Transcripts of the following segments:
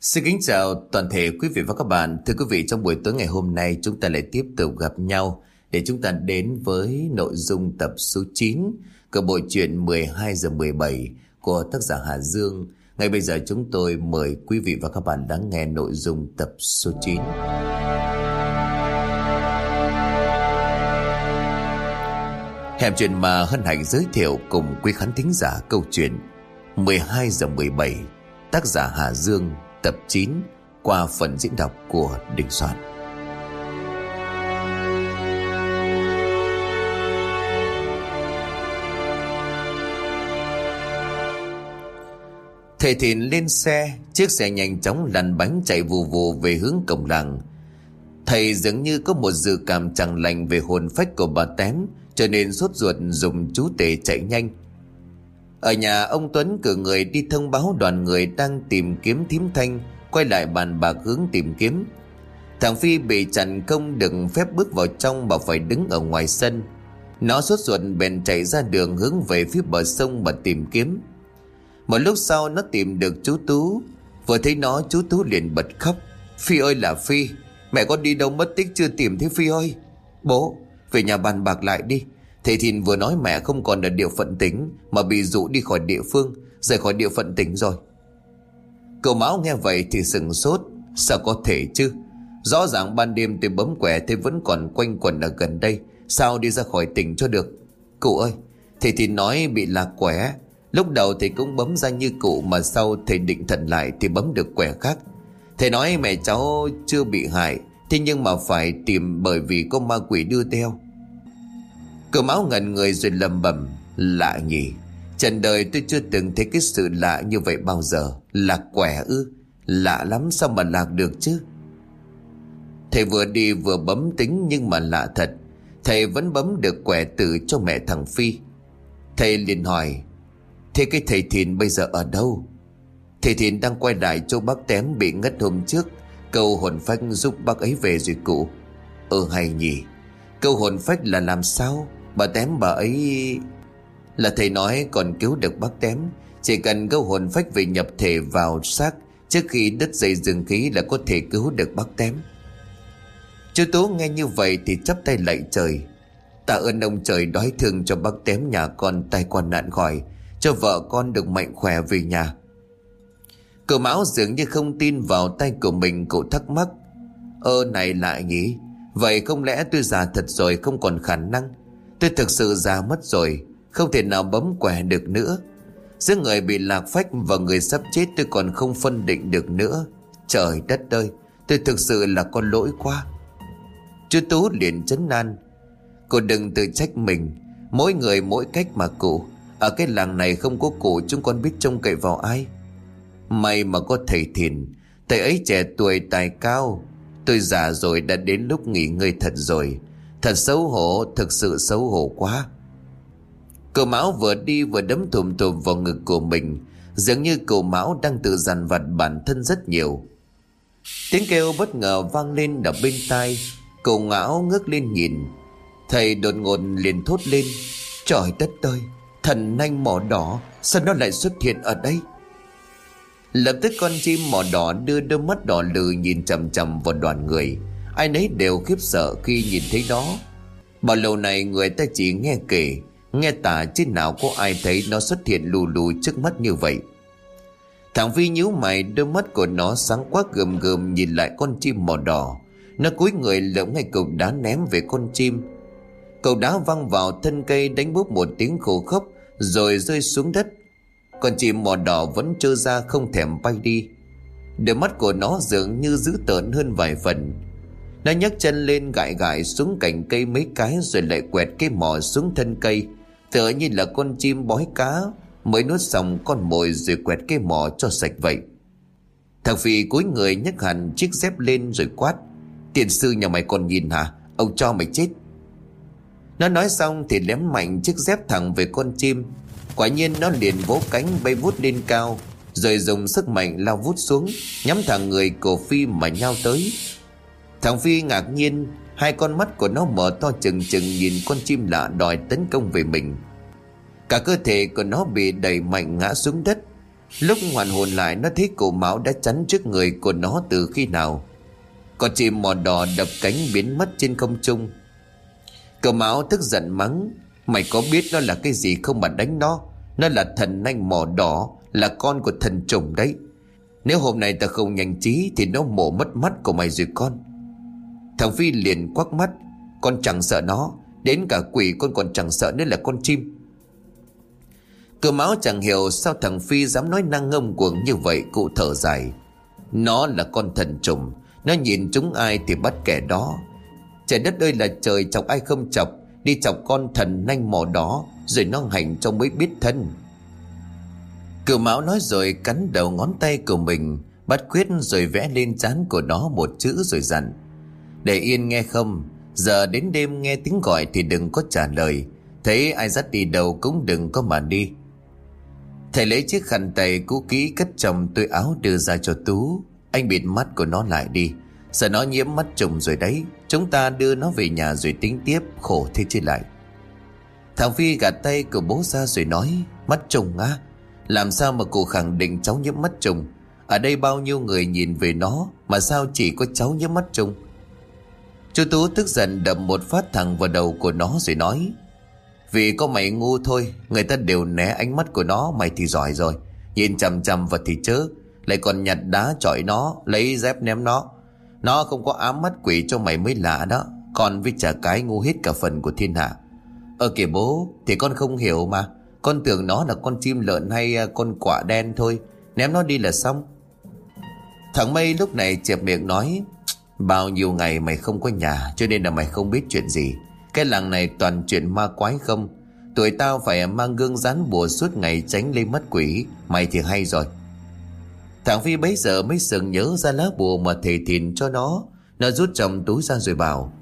Xin kính chào toàn thể quý vị và các bạn. Thưa quý vị, trong buổi tối ngày hôm nay chúng ta lại tiếp tục gặp nhau để chúng ta đến với nội dung tập số 9 của bộ truyện 12 giờ 17 của tác giả Hà Dương. Ngay bây giờ chúng tôi mời quý vị và các bạn lắng nghe nội dung tập số 9. Hẻm chuyện mà hân hạnh giới thiệu cùng quý khán thính giả câu chuyện 12 giờ 17 tác giả Hà Dương tập 9 qua phần diễn đọc của Đình Soạn. Thầy Thìn lên xe, chiếc xe nhanh chóng lăn bánh chạy vù vù về hướng cổng làng. Thầy dường như có một dự cảm chẳng lành về hồn phách của bà Tém, cho nên sốt ruột dùng chú tể chạy nhanh. Ở nhà ông Tuấn cử người đi thông báo đoàn người đang tìm kiếm thím thanh, quay lại bàn bạc hướng tìm kiếm. Thằng Phi bị chặn công đừng phép bước vào trong mà phải đứng ở ngoài sân. Nó sốt ruột bèn chạy ra đường hướng về phía bờ sông mà tìm kiếm. Một lúc sau nó tìm được chú Tú Vừa thấy nó chú Tú liền bật khóc Phi ơi là Phi Mẹ con đi đâu mất tích chưa tìm thấy Phi ơi Bố về nhà bàn bạc lại đi Thầy Thìn vừa nói mẹ không còn ở địa phận tỉnh Mà bị dụ đi khỏi địa phương, Rời khỏi địa phận tỉnh rồi. Cậu Mão nghe vậy thì sừng sốt, Sao có thể chứ? Rõ ràng ban đêm tôi bấm quẻ Thế vẫn còn quanh quẩn ở gần đây, Sao đi ra khỏi tỉnh cho được? Cụ ơi Thầy Thìn nói bị lạc quẻ, Lúc đầu thầy cũng bấm ra như cụ Mà sau thầy định thần lại Thì bấm được quẻ khác. Thầy nói mẹ cháu chưa bị hại, Thế nhưng mà phải tìm bởi vì có ma quỷ đưa theo. Cậu máu ngẩn người rồi lầm bầm, Lạ nhỉ, Trần đời tôi chưa từng thấy cái sự lạ như vậy bao giờ. Lạc quẻ ư, Lạ lắm sao mà lạc được chứ? Thầy vừa đi vừa bấm tính nhưng mà lạ thật. Thầy vẫn bấm được quẻ tử cho mẹ thằng Phi. Thầy liền hỏi, Thế cái thầy Thìn bây giờ ở đâu? Thầy Thìn đang quay lại chỗ bác tém bị ngất hôm trước. Câu hồn phách giúp bác ấy về rồi cụ. Ừ hay nhỉ, Câu hồn phách là làm sao? Bà tém bà ấy Là thầy nói còn cứu được bác tém. Chỉ cần câu hồn phách về nhập thể vào xác Trước khi đứt dây dương khí là có thể cứu được bác tém. Chú Tú nghe như vậy thì chắp tay lạy trời. Tạ ơn ông trời đói thương cho bác tém nhà con tai qua nạn khỏi Cho vợ con được mạnh khỏe về nhà. Cậu Mão dường như không tin vào tay của mình, Cậu thắc mắc, Ơ, này lại nhỉ? Vậy không lẽ tôi già thật rồi không còn khả năng? Tôi thực sự già mất rồi, Không thể nào bấm quẻ được nữa. Giữa người bị lạc phách và người sắp chết tôi còn không phân định được nữa. Trời đất ơi, Tôi thực sự là con lỗi quá. Chú Tú liền chấn an. Cô đừng tự trách mình. Mỗi người mỗi cách mà cụ. Ở cái làng này không có cụ, chúng con biết trông cậy vào ai. May mà có thầy Thìn Thầy ấy trẻ tuổi tài cao. Tôi già rồi đã đến lúc nghỉ ngơi thật rồi. Thật xấu hổ, Thực sự xấu hổ quá. Cậu Mão vừa đi vừa đấm thùm thùm vào ngực của mình, Dường như cậu Mão đang tự dằn vặt bản thân rất nhiều. Tiếng kêu bất ngờ vang lên đập bên tai, Cậu Mão ngước lên nhìn. Thầy đột ngột liền thốt lên, Trời đất ơi, Thần nanh mỏ đỏ, Sao nó lại xuất hiện ở đây? Lập tức con chim mỏ đỏ đưa đôi mắt đỏ lừ nhìn chầm chầm vào đoàn người. Ai nấy đều khiếp sợ khi nhìn thấy đó. Bao lâu này người ta chỉ nghe kể, Nghe tả chứ nào có ai thấy nó xuất hiện lù lù trước mắt như vậy. Thằng Vi nhíu mày, đôi mắt của nó sáng quá gườm gườm nhìn lại con chim màu đỏ. Nó cúi người lượm ngay cục đá ném về con chim. Cầu đá văng vào thân cây đánh búp một tiếng khổ khốc Rồi rơi xuống đất. Con chim màu đỏ vẫn trơ ra không thèm bay đi. Đôi mắt của nó dường như dữ tợn hơn vài phần. Nó nhấc chân lên gãi gãi xuống cành cây mấy cái Rồi lại quẹt cái mỏ xuống thân cây. Tựa như là con chim bói cá, Mới nuốt xong con mồi rồi quẹt cái mỏ cho sạch vậy. Thằng Phi cúi người nhấc hẳn chiếc dép lên rồi quát. Tiền sư nhà mày còn nhìn hả? Ông cho mày chết. Nó nói xong thì ném mạnh chiếc dép thẳng về con chim. Quả nhiên nó liền vỗ cánh bay vút lên cao, Rồi dùng sức mạnh lao vút xuống, Nhắm thẳng người cổ Phi mà nhau tới. Thằng Phi ngạc nhiên, Hai con mắt của nó mở to chừng chừng nhìn con chim lạ đòi tấn công về mình. Cả cơ thể của nó bị đẩy mạnh ngã xuống đất. Lúc hoàn hồn lại, nó thấy cổ máu đã chắn trước người của nó từ khi nào. Con chim mò đỏ đập cánh biến mất trên không trung. Cậu máu tức giận mắng, Mày có biết nó là cái gì không mà đánh nó? Nó là thần nanh mỏ đỏ, Là con của thần trùng đấy. Nếu hôm nay ta không nhanh trí Thì nó mổ mất mắt của mày rồi con. Thằng Phi liền quắc mắt. Con chẳng sợ nó, Đến cả quỷ con còn chẳng sợ nữa là con chim. Cơ máu chẳng hiểu sao thằng Phi dám nói năng ngông cuồng như vậy, cụ thở dài. Nó là con thần trùng, Nó nhìn chúng ai thì bắt kẻ đó. Trời đất ơi là trời, chọc ai không chọc, Đi chọc con thần nanh mỏ đó, Rồi nó hành cho mới biết thân. Cửu máu nói rồi cắn đầu ngón tay của mình, Bắt quyết rồi vẽ lên trán của nó một chữ rồi dặn. Để yên nghe không? Giờ đến đêm nghe tiếng gọi thì đừng có trả lời. Thấy ai dắt đi đâu cũng đừng có mà đi. Thầy lấy chiếc khăn tay cũ kỹ cất trong túi áo đưa ra cho Tú. Anh bịt mắt của nó lại đi. Sợ nó nhiễm mắt trùng rồi đấy. Chúng ta đưa nó về nhà rồi tính tiếp, Khổ thế chứ lại. Thằng Phi gạt tay của bố ra rồi nói, Mắt trùng á Làm sao mà cụ khẳng định cháu nhiễm mắt trùng? Ở đây bao nhiêu người nhìn về nó Mà sao chỉ có cháu nhiễm mắt trùng? Chú Tú tức giận đập một phát thẳng vào đầu của nó rồi nói, Vì có mày ngu thôi, Người ta đều né ánh mắt của nó, Mày thì giỏi rồi. Nhìn chằm chằm vào thì chớ, Lại còn nhặt đá chọi nó, Lấy dép ném nó. Nó không có ám mắt quỷ cho mày mới lạ đó, Còn với trả cái ngu hết cả phần của thiên hạ. Ờ kìa bố, Thì con không hiểu mà. Con tưởng nó là con chim lợn hay à, con quả đen thôi. Ném nó đi là xong. Thằng Mây lúc này chẹp miệng nói Bao nhiêu ngày mày không có nhà, Cho nên là mày không biết chuyện gì. Cái làng này toàn chuyện ma quái không? Tuổi tao phải mang gương rán bùa suốt ngày tránh lên mất quỷ. Mày thì hay rồi. Thằng Phi bấy giờ mới sừng nhớ ra lá bùa mà thầy thìn cho nó. Nó rút trong túi ra rồi bảo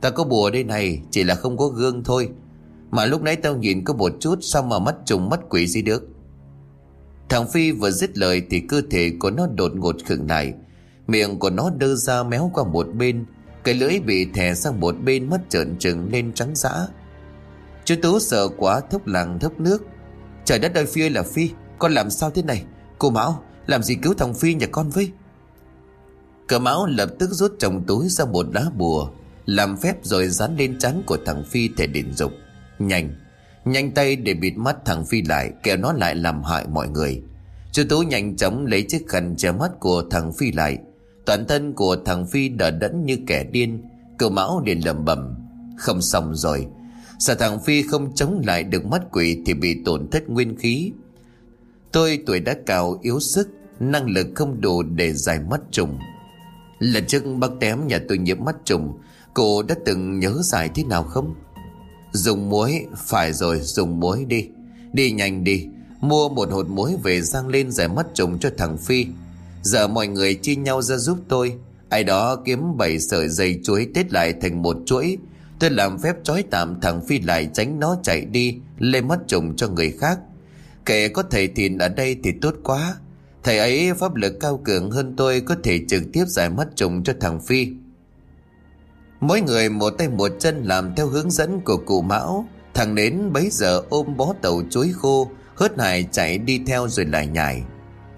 Ta có bùa đây này, Chỉ là không có gương thôi. Mà lúc nãy tao nhìn có một chút, Sao mà mắt trùng mắt quỷ gì được? Thằng Phi vừa dứt lời Thì cơ thể của nó đột ngột khựng lại. Miệng của nó đơ ra méo qua một bên, Cái lưỡi bị thè sang một bên mắt trợn trừng lên trắng dã. Chú Tú sợ quá, thốc làng thốc nước. Trời đất ơi, Phi là Phi, Con làm sao thế này? Cô Mão, làm gì cứu thằng Phi nhà con với? Cờ Mão lập tức rút trong túi ra một lá bùa, Làm phép rồi dán lên trán của thằng Phi thể điện dục. Nhanh Nhanh tay để bịt mắt thằng Phi lại Kéo nó lại làm hại mọi người. Chú Tú nhanh chóng lấy chiếc khăn che mắt của thằng Phi lại Toàn thân của thằng Phi đờ đẫn như kẻ điên Cậu Mão liền lầm bầm Không xong rồi. Sợ thằng Phi không chống lại được mắt quỷ Thì bị tổn thất nguyên khí? Tôi tuổi đã cao, yếu sức, Năng lực không đủ để giải mắt trùng. Lần trước bác tém nhà tôi nhiễm mắt trùng, Cô đã từng nhớ giải thế nào không? Dùng muối, Phải rồi, dùng muối đi. Đi nhanh đi, Mua một hột muối về rang lên giải mắt trùng cho thằng Phi. Giờ mọi người chia nhau ra giúp tôi. Ai đó kiếm bảy sợi dây chuối tết lại thành một chuỗi. Tôi làm phép trói tạm thằng Phi lại tránh nó chạy đi, Lê mất trùng cho người khác. Kể có thầy thìn ở đây thì tốt quá. Thầy ấy pháp lực cao cường hơn tôi Có thể trực tiếp giải mất trùng cho thằng Phi. Mỗi người một tay một chân làm theo hướng dẫn của cụ Mão. Thằng nến bấy giờ ôm bó tàu chuối khô, Hớt hải chạy đi theo rồi lại nhảy.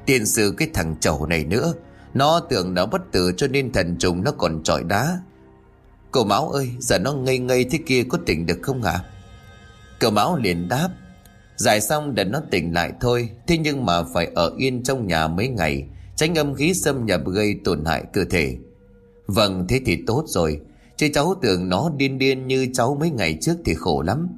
Tiền sử cái thằng chầu này nữa. Nó tưởng nó bất tử cho nên thần trùng nó còn trọi đá. Cậu Máu ơi, Giờ nó ngây ngây thế kia có tỉnh được không hả Cậu Máu liền đáp, Giải xong để nó tỉnh lại thôi, Thế nhưng mà phải ở yên trong nhà mấy ngày, Tránh âm khí xâm nhập gây tổn hại cơ thể. Vâng thế thì tốt rồi, Chứ cháu tưởng nó điên điên như cháu mấy ngày trước thì khổ lắm.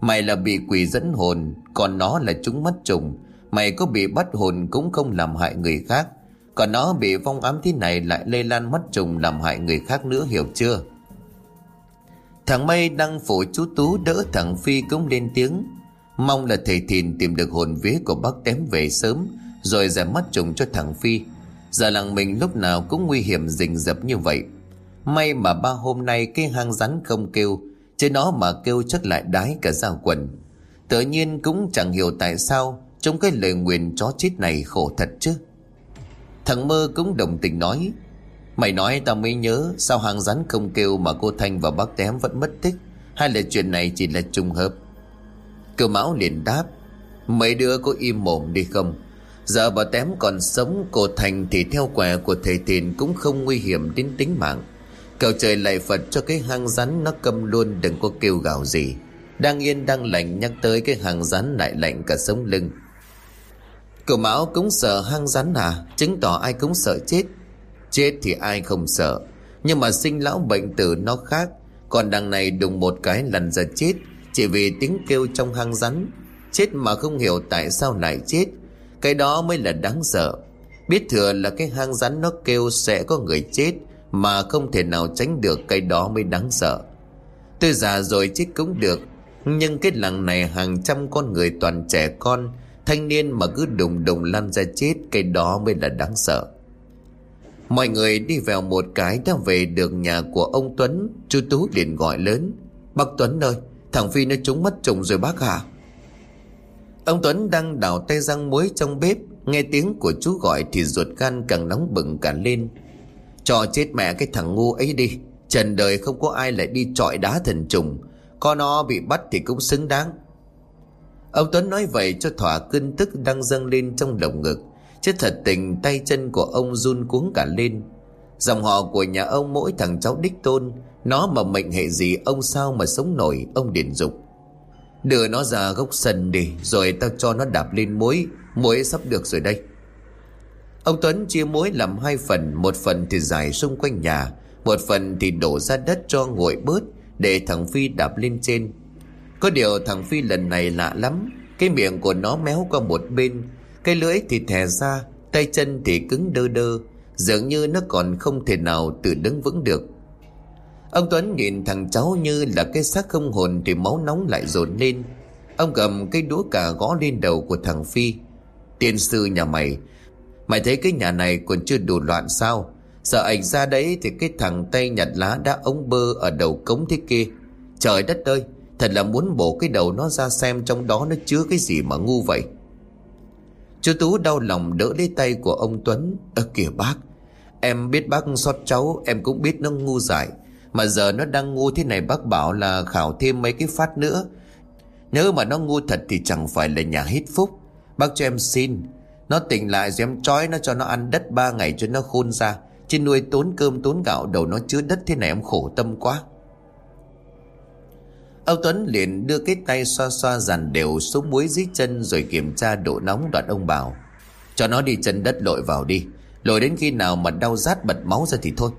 Mày là bị quỷ dẫn hồn, Còn nó là chúng mất trùng Mày có bị bắt hồn cũng không làm hại người khác. Còn nó bị vong ám thế này lại lây lan mất trùng làm hại người khác nữa, hiểu chưa? Thằng Mây đang phụ chú Tú, đỡ thằng Phi cũng lên tiếng. Mong là thầy Thìn tìm được hồn vía của bác tém về sớm, Rồi giải mắt trùng cho thằng Phi. Giờ làng mình lúc nào cũng nguy hiểm rình rập như vậy. May mà ba hôm nay cái hang rắn không kêu, Chứ nó mà kêu chắc lại đái cả ra quần. Tự nhiên cũng chẳng hiểu tại sao trong cái lời nguyền chó chết này khổ thật chứ. Thằng mơ cũng đồng tình nói, Mày nói tao mới nhớ Sao hàng rắn không kêu mà cô Thanh và bác Tém vẫn mất tích, Hay là chuyện này chỉ là trùng hợp? Cơ máu liền đáp, Mấy đứa có im mồm đi không? Giờ bà tém còn sống, Cô Thành thì theo quẻ của thầy Thìn Cũng không nguy hiểm đến tính mạng. Cầu trời lạy Phật cho cái hang rắn Nó câm luôn, đừng có kêu gào gì. Đang yên đang lạnh nhắc tới cái hang rắn lại lạnh cả sống lưng. Cậu Mão cũng sợ hang rắn à? Chứng tỏ ai cũng sợ chết. Chết thì ai không sợ. Nhưng mà sinh lão bệnh tử nó khác. Còn đằng này đùng một cái lần ra chết, Chỉ vì tiếng kêu trong hang rắn. Chết mà không hiểu tại sao lại chết. Cái đó mới là đáng sợ. Biết thừa là cái hang rắn nó kêu sẽ có người chết, Mà không thể nào tránh được cái đó mới đáng sợ. Tôi già rồi chết cũng được, Nhưng cái làng này hàng trăm con người toàn trẻ con Thanh niên mà cứ đùng đùng lăn ra chết, Cái đó mới là đáng sợ. Mọi người đi vào một cái đã về được nhà của ông Tuấn. Chú Tú liền gọi lớn, Bác Tuấn ơi, Thằng Phi nó trúng mất trùng rồi bác hả? Ông Tuấn đang đào tay răng muối trong bếp, Nghe tiếng của chú gọi thì ruột gan càng nóng bừng cả lên. Cho chết mẹ cái thằng ngu ấy đi, Trần đời không có ai lại đi trọi đá thần trùng. Con nó bị bắt thì cũng xứng đáng. Ông Tuấn nói vậy cho thỏa cơn tức đang dâng lên trong lồng ngực. Chứ thật tình, tay chân của ông run cuống cả lên. Dòng họ của nhà ông mỗi thằng cháu đích tôn, Nó mà mệnh hệ gì ông sao mà sống nổi, Ông điển dục. Đưa nó ra gốc sân đi, Rồi tao cho nó đạp lên muối Muối sắp được rồi đây. Ông Tuấn chia muối làm hai phần, Một phần thì dài xung quanh nhà, Một phần thì đổ ra đất cho nguội bớt Để thằng Phi đạp lên trên. Có điều thằng Phi lần này lạ lắm Cái miệng của nó méo qua một bên Cái lưỡi thì thè ra Tay chân thì cứng đơ đơ Dường như nó còn không thể nào tự đứng vững được Ông Tuấn nhìn thằng cháu như là cái xác không hồn thì máu nóng lại dồn lên. Ông cầm cái đũa cả gõ lên đầu của thằng Phi. Tiên sư nhà mày, mày thấy cái nhà này còn chưa đủ loạn sao? Sợ ảnh ra đấy thì cái thằng tay nhặt lá đã ống bơ ở đầu cống thế kia. Trời đất ơi, thật là muốn bổ cái đầu nó ra xem trong đó nó chứa cái gì mà ngu vậy. Chú Tú đau lòng đỡ lấy tay của ông Tuấn. Ơ kìa bác, em biết bác xót cháu, em cũng biết nó ngu dại. Mà giờ nó đang ngu thế này bác bảo là khảo thêm mấy cái phát nữa Nếu mà nó ngu thật thì chẳng phải là nhà hít phúc Bác cho em xin Nó tỉnh lại rồi em trói nó cho nó ăn đất ba ngày cho nó khôn ra Chứ nuôi tốn cơm tốn gạo đầu nó chứa đất thế này em khổ tâm quá Âu Tuấn liền đưa cái tay xoa xoa dàn đều số muối dưới chân rồi kiểm tra độ nóng đoạn ông bảo. Cho nó đi chân đất lội vào đi, Lội đến khi nào mà đau rát bật máu ra thì thôi.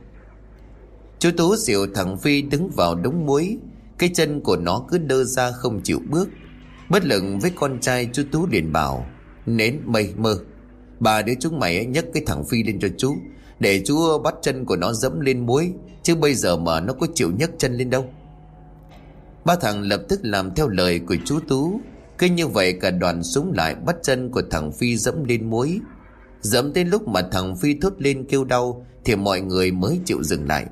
Chú Tú dịu thằng Phi đứng vào đống muối, Cái chân của nó cứ đơ ra không chịu bước. Bất lực với con trai chú Tú liền bảo, Nến mây mơ Bà đứa chúng mày nhấc cái thằng Phi lên cho chú, Để chú bắt chân của nó dẫm lên muối, Chứ bây giờ mà nó có chịu nhấc chân lên đâu. Ba thằng lập tức làm theo lời của chú Tú. Cứ như vậy cả đoàn súng lại bắt chân của thằng Phi dẫm lên muối. Dẫm đến lúc mà thằng Phi thốt lên kêu đau, Thì mọi người mới chịu dừng lại.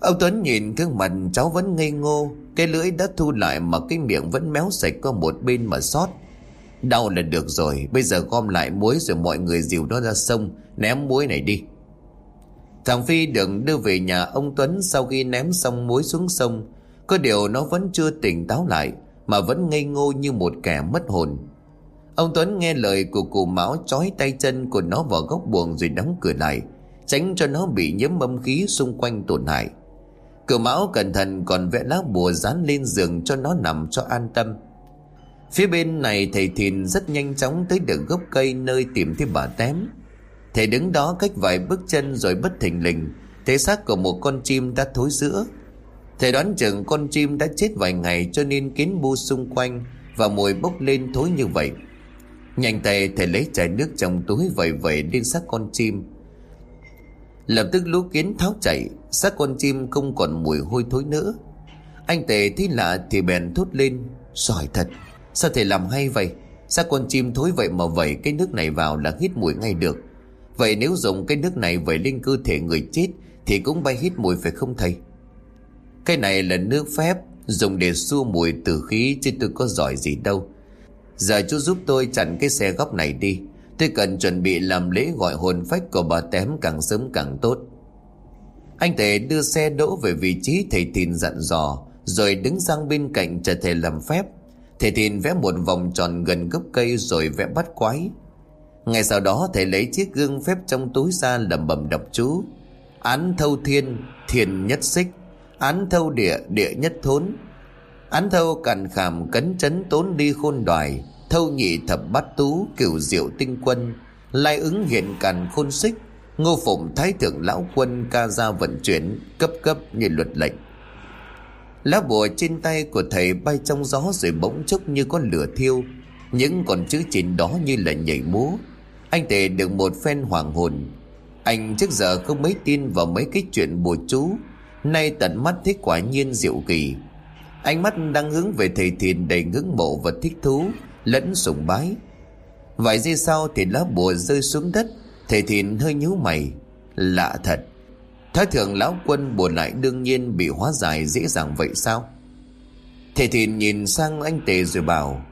Ông Tuấn nhìn gương mặt cháu vẫn ngây ngô, Cái lưỡi đã thu lại mà cái miệng vẫn méo sạch qua một bên mà sót Đau là được rồi, Bây giờ gom lại muối rồi mọi người dìu nó ra sông, Ném muối này đi. Thằng Phi được đưa về nhà ông Tuấn Sau khi ném xong muối xuống sông. Có điều nó vẫn chưa tỉnh táo lại, Mà vẫn ngây ngô như một kẻ mất hồn. Ông Tuấn nghe lời của cụ Mão Chói tay chân của nó vào góc buồng rồi đóng cửa lại, Tránh cho nó bị nhiễm âm khí xung quanh tổn hại. Cửu mão cẩn thận còn vẽ lá bùa dán lên giường cho nó nằm cho an tâm. Phía bên này, thầy Thìn rất nhanh chóng tới được gốc cây nơi tìm thấy bà tém. Thầy đứng đó cách vài bước chân rồi bất thình lình Thấy xác của một con chim đã thối giữa. Thầy đoán chừng con chim đã chết vài ngày cho nên kiến bu xung quanh Và mùi bốc lên thối như vậy. Nhanh tay thầy lấy chai nước trong túi vẩy vẩy lên xác con chim. Lập tức lũ kiến tháo chạy, xác con chim không còn mùi hôi thối nữa. Anh tề thấy lạ thì bèn thốt lên, Giỏi thật, Sao thầy làm hay vậy? Xác con chim thối vậy mà vẩy cái nước này vào là hít mùi ngay được. Vậy nếu dùng cái nước này vẩy lên cơ thể người chết Thì cũng bay hít mùi phải không thầy? Cái này là nước phép Dùng để xua mùi tử khí Chứ tôi có giỏi gì đâu. Giờ chú giúp tôi chặn cái xe góc này đi. Tôi cần chuẩn bị làm lễ gọi hồn phách của bà tém càng sớm càng tốt. Anh Tề đưa xe đỗ về vị trí thầy Thìn dặn dò Rồi đứng sang bên cạnh chờ thầy làm phép. Thầy Thìn vẽ một vòng tròn gần gốc cây rồi vẽ bắt quái. Ngày sau đó thầy lấy chiếc gương phép trong túi ra lẩm bẩm đọc chú. Án thâu thiên, thiền nhất xích. Án thâu địa, địa nhất thốn. Án thâu cằn khảm cấn chấn tốn đi khôn đoài Thâu nhị thập bát tú cửu diệu tinh quân. Lai ứng hiện càn khôn xích. Ngô phụng thái thượng lão quân ca ra vận chuyển Cấp cấp như luật lệnh. Lá bùa trên tay của thầy bay trong gió rồi bỗng chốc như con lửa thiêu. Những con chữ chín đó như là nhảy múa. Anh tề được một phen hoàng hồn. Anh trước giờ không mấy tin vào mấy cái chuyện bùa chú. Nay tận mắt thấy quả nhiên diệu kỳ. Ánh mắt đang hướng về thầy thìn đầy ngưỡng mộ và thích thú, Lẫn sùng bái. Vài giây sau thì lá bùa rơi xuống đất, Thầy thìn hơi nhíu mày. Lạ thật, Thái thượng lão quân bùa lại đương nhiên bị hóa giải dễ dàng vậy sao? Thầy thìn nhìn sang anh tề rồi bảo,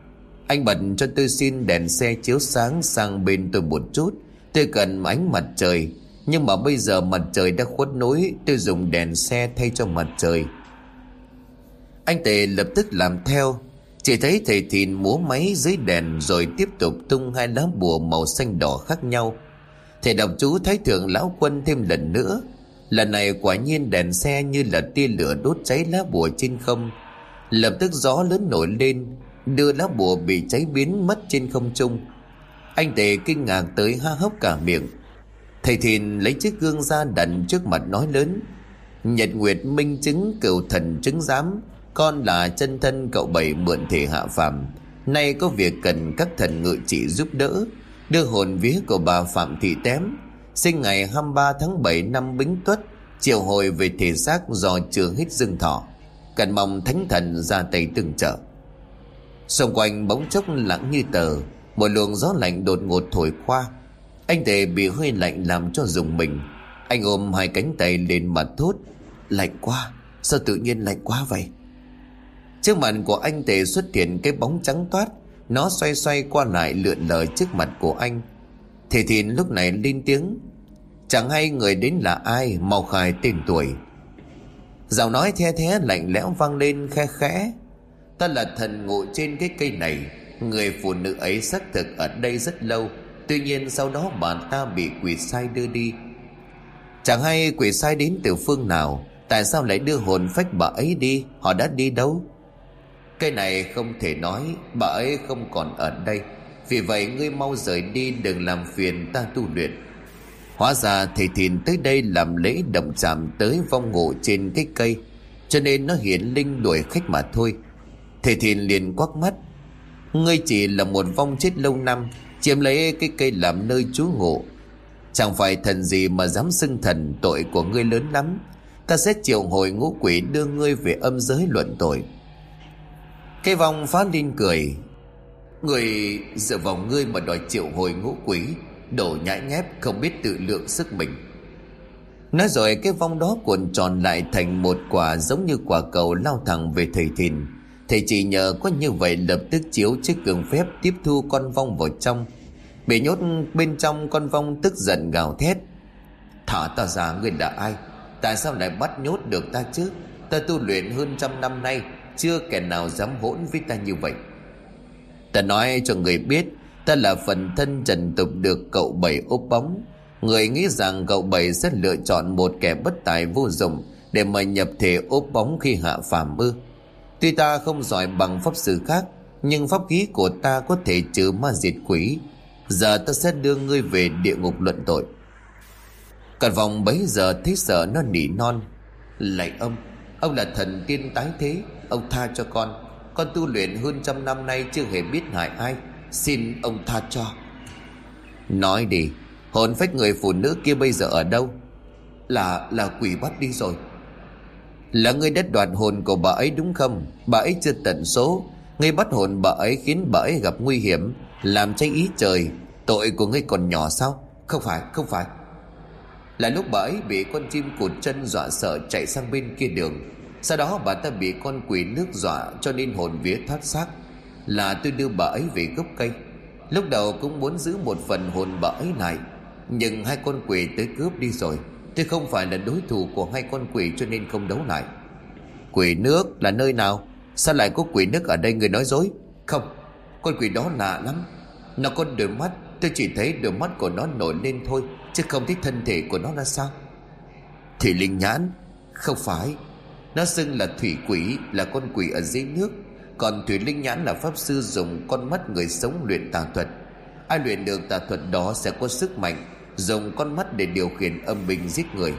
Anh bật cho tôi xin đèn xe chiếu sáng sang bên tôi một chút, Tôi cần ánh mặt trời. Nhưng mà bây giờ mặt trời đã khuất núi, Tôi dùng đèn xe thay cho mặt trời. Anh tề lập tức làm theo. Chỉ thấy thầy thìn múa máy dưới đèn Rồi tiếp tục tung hai lá bùa màu xanh đỏ khác nhau. Thầy đọc chú Thái thượng lão quân thêm lần nữa. Lần này quả nhiên đèn xe như là tia lửa đốt cháy lá bùa trên không. Lập tức gió lớn nổi lên, Đưa lá bùa bị cháy biến mất trên không trung. Anh tề kinh ngạc tới ha hốc cả miệng. Thầy Thìn lấy chiếc gương ra đặt trước mặt nói lớn, Nhật Nguyệt minh chứng cựu thần chứng giám, Con là chân thân cậu bảy mượn thể hạ phàm. Nay có việc cần các thần ngự trị giúp đỡ, Đưa hồn vía của bà Phạm Thị Tém. Sinh ngày 23 tháng 7 năm Bính Tuất Triệu hồi về thể xác do trường hít dương thọ. Cần mong thánh thần ra tay từng trợ. Xung quanh bóng chốc lặng như tờ, Một luồng gió lạnh đột ngột thổi qua. Anh tề bị hơi lạnh làm cho dùng mình. Anh ôm hai cánh tay lên mặt thốt, Lạnh quá, Sao tự nhiên lạnh quá vậy? Trước mặt của anh tề xuất hiện cái bóng trắng toát, Nó xoay xoay qua lại lượn lờ trước mặt của anh. Thì thìn lúc này lên tiếng, Chẳng hay người đến là ai Mau khai tên tuổi? Giọng nói the thế lạnh lẽo vang lên khe khẽ. Ta là thần ngụ trên cái cây này, Người phụ nữ ấy xác thực ở đây rất lâu Tuy nhiên sau đó bà ta bị quỷ sai đưa đi. Chẳng hay quỷ sai đến từ phương nào, Tại sao lại đưa hồn phách bà ấy đi? Họ đã đi đâu? Cái này không thể nói, Bà ấy không còn ở đây. Vì vậy ngươi mau rời đi, Đừng làm phiền ta tu luyện. Hóa ra thầy thìn tới đây làm lễ động chạm tới vong ngộ trên cái cây, Cho nên nó hiện linh đuổi khách mà thôi. Thầy thìn liền quắc mắt. Ngươi chỉ là một vong chết lâu năm Chiếm lấy cái cây làm nơi trú ngụ Chẳng phải thần gì mà dám xưng thần Tội của ngươi lớn lắm. Ta sẽ triệu hồi ngũ quỷ đưa ngươi về âm giới luận tội. Cái vong phá lên cười. Người dựa vào ngươi mà đòi triệu hồi ngũ quỷ, đổ nhãi nhép, không biết tự lượng sức mình. Nói rồi cái vong đó cuộn tròn lại thành một quả giống như quả cầu lao thẳng về thầy thìn. Thầy chỉ nhờ có như vậy lập tức chiếu chiếc cường phép tiếp thu con vong vào trong. Bị nhốt bên trong con vong tức giận gào thét. Thả ta ra, người là ai? Tại sao lại bắt nhốt được ta chứ? Ta tu luyện hơn trăm năm nay, Chưa kẻ nào dám hỗn với ta như vậy. Ta nói cho người biết, Ta là phần thân trần tục được cậu bảy ốp bóng. Người nghĩ rằng cậu bảy sẽ lựa chọn một kẻ bất tài vô dụng Để mà nhập thể ốp bóng khi hạ phàm ư. Tuy ta không giỏi bằng pháp sư khác, Nhưng pháp khí của ta có thể trừ ma diệt quỷ. Giờ ta sẽ đưa ngươi về địa ngục luận tội. Cả vòng bấy giờ thấy sợ nó nỉ non. Lạy ông Ông là thần tiên tái thế, Ông tha cho con. Con tu luyện hơn trăm năm nay chưa hề biết hại ai. Xin ông tha cho. Nói đi, Hồn phách người phụ nữ kia bây giờ ở đâu? Là là quỷ bắt đi rồi. Là người đất đoạt hồn của bà ấy đúng không? Bà ấy chưa tận số. Ngươi bắt hồn bà ấy khiến bà ấy gặp nguy hiểm, Làm cháy ý trời. Tội của ngươi còn nhỏ sao? Không phải không phải. Là lúc bà ấy bị con chim cụt chân dọa sợ chạy sang bên kia đường. Sau đó bà ta bị con quỷ nước dọa cho nên hồn vía thoát xác. Là tôi đưa bà ấy về gốc cây. Lúc đầu cũng muốn giữ một phần hồn bà ấy lại, Nhưng hai con quỷ tới cướp đi rồi. Tôi không phải là đối thủ của hai con quỷ cho nên không đấu lại. Quỷ nước là nơi nào? Sao lại có quỷ nước ở đây người nói dối? Không, Con quỷ đó lạ lắm. Nó có đôi mắt, Tôi chỉ thấy đôi mắt của nó nổi lên thôi, Chứ không thấy thân thể của nó là sao. Thủy linh nhãn, Không phải. Nó xưng là thủy quỷ, Là con quỷ ở dưới nước. Còn thủy linh nhãn là pháp sư dùng con mắt người sống luyện tà thuật. Ai luyện được tà thuật đó sẽ có sức mạnh. Dùng con mắt để điều khiển âm binh giết người.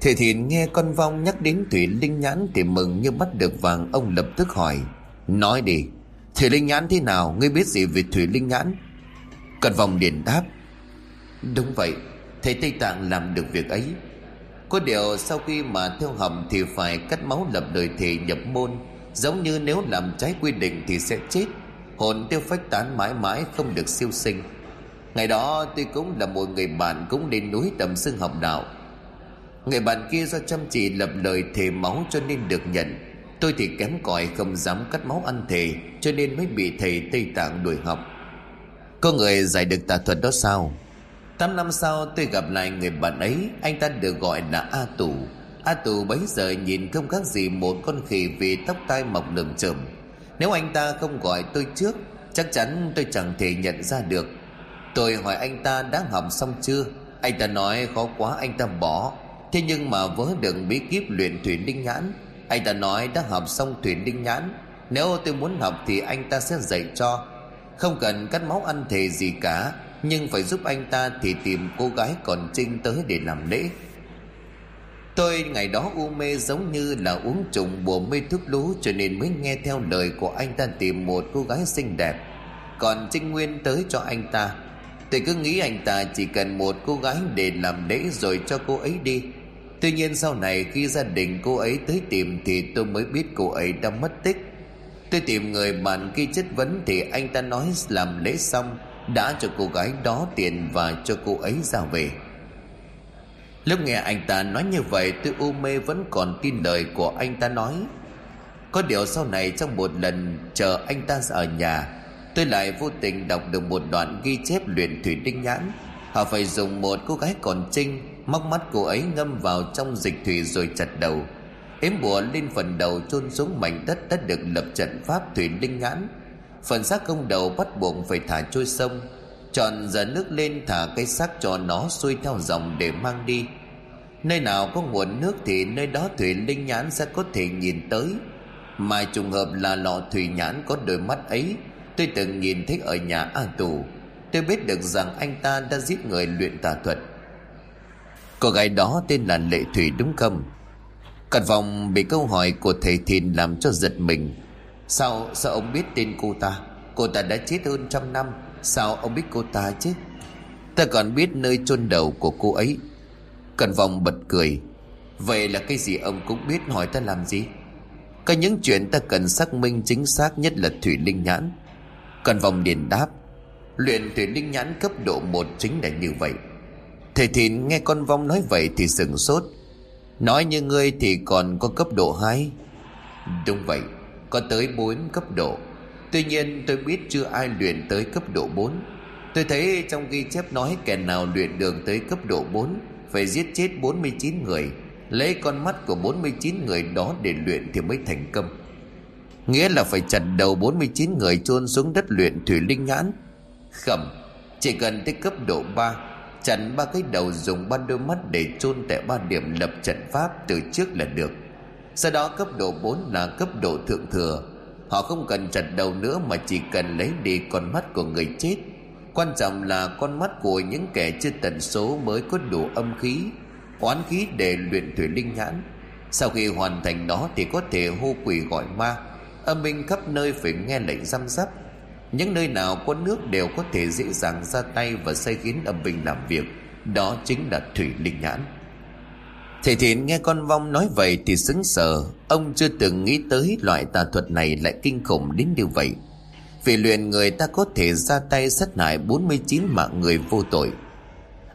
Thầy Thiền nghe con vong nhắc đến Thủy Linh Nhãn Thì mừng như bắt được vàng. Ông lập tức hỏi, Nói đi, Thủy Linh Nhãn thế nào? Ngươi biết gì về Thủy Linh Nhãn? Con vong liền đáp, Đúng vậy, Thầy Tây Tạng làm được việc ấy. Có điều sau khi mà theo hầm Thì phải cắt máu lập đời thầy nhập môn. Giống như nếu làm trái quy định Thì sẽ chết. Hồn tiêu phách tán mãi mãi không được siêu sinh. Ngày đó tôi cũng là một người bạn Cũng lên núi tầm xưng học đạo. Người bạn kia do chăm chỉ lập lời thề máu cho nên được nhận. Tôi thì kém cỏi không dám cắt máu ăn thề, Cho nên mới bị thầy Tây Tạng đuổi học. Có người giải được tà thuật đó sao? Tám năm sau tôi gặp lại người bạn ấy, Anh ta được gọi là A Tù. A Tù bấy giờ nhìn không khác gì một con khỉ vì tóc tai mọc lởm chởm. Nếu anh ta không gọi tôi trước, Chắc chắn tôi chẳng thể nhận ra được. Tôi hỏi anh ta đã học xong chưa? Anh ta nói khó quá, anh ta bỏ. Thế nhưng mà vớ được bí kíp luyện thủy đinh nhãn. Anh ta nói đã học xong thủy đinh nhãn. Nếu tôi muốn học thì anh ta sẽ dạy cho. Không cần cắt máu ăn thề gì cả, Nhưng phải giúp anh ta thì tìm cô gái còn trinh tới để làm lễ. Tôi ngày đó u mê giống như là uống trùng bùa mê thuốc lú, Cho nên mới nghe theo lời của anh ta tìm một cô gái xinh đẹp. Còn Trinh Nguyên tới cho anh ta. Tôi cứ nghĩ anh ta chỉ cần một cô gái để làm lễ rồi cho cô ấy đi. Tuy nhiên sau này khi gia đình cô ấy tới tìm Thì tôi mới biết cô ấy đã mất tích. Tôi tìm người bạn khi chất vấn Thì anh ta nói làm lễ xong Đã cho cô gái đó tiền và cho cô ấy ra về. Lúc nghe anh ta nói như vậy, Tôi u mê vẫn còn tin lời của anh ta nói. Có điều sau này trong một lần chờ anh ta ở nhà Tôi lại vô tình đọc được một đoạn ghi chép luyện thủy tinh nhãn. Họ phải dùng một cô gái còn trinh, Móc mắt cô ấy ngâm vào trong dịch thủy rồi chặt đầu. Ếm bùa lên phần đầu chôn xuống mảnh đất đã được lập trận pháp thủy linh nhãn. Phần xác công đầu bắt buộc phải thả trôi sông. Chọn giờ nước lên thả cái xác cho nó xuôi theo dòng để mang đi. Nơi nào có nguồn nước thì nơi đó thủy linh nhãn sẽ có thể nhìn tới. Mà trùng hợp là lọ thủy nhãn có đôi mắt ấy Tôi từng nhìn thấy ở nhà A Tù. Tôi biết được rằng anh ta đã giết người luyện tà thuật. Cô gái đó tên là Lệ Thủy đúng không? Cận vòng bị câu hỏi của thầy Thìn làm cho giật mình. Sao sao ông biết tên cô ta? Cô ta đã chết hơn trăm năm. Sao ông biết cô ta chứ? Ta còn biết nơi chôn đầu của cô ấy. Cận vòng bật cười. Vậy là cái gì ông cũng biết hỏi ta làm gì? Có những chuyện ta cần xác minh chính xác nhất là Thủy Linh Nhãn. Còn vòng điền đáp. Luyện Thủy Linh Nhãn cấp độ 1 chính là như vậy. Thầy Thìn nghe con vong nói vậy thì sừng sốt. Nói như ngươi thì còn có cấp độ 2 Đúng vậy, Có tới 4 cấp độ. Tuy nhiên tôi biết chưa ai luyện tới cấp độ 4 Tôi thấy trong ghi chép nói kẻ nào luyện đường tới cấp độ 4 Phải giết chết 49 người, Lấy con mắt của 49 người đó để luyện thì mới thành công. Nghĩa là phải chặt đầu 49 người chôn xuống đất luyện thủy linh nhãn. Khẩm, Chỉ cần tới cấp độ 3 Chặn ba cái đầu dùng ba đôi mắt để chôn tại ba điểm lập trận pháp từ trước là được. Sau đó cấp độ 4 là cấp độ thượng thừa. Họ không cần chặt đầu nữa mà chỉ cần lấy đi con mắt của người chết. Quan trọng là con mắt của những kẻ chưa tần số mới có đủ âm khí, Oán khí để luyện thủy linh nhãn. Sau khi hoàn thành đó thì có thể hô quỷ gọi ma Âm binh khắp nơi phải nghe lệnh răm rắp những nơi nào có nước đều có thể dễ dàng ra tay và xây khiến âm binh làm việc. Đó chính là thủy linh nhãn. Thầy thiện nghe con vong nói vậy thì sững sờ. Ông chưa từng nghĩ tới loại tà thuật này lại kinh khủng đến như vậy. Vì luyện người ta có thể ra tay sát hại 49 mạng người vô tội.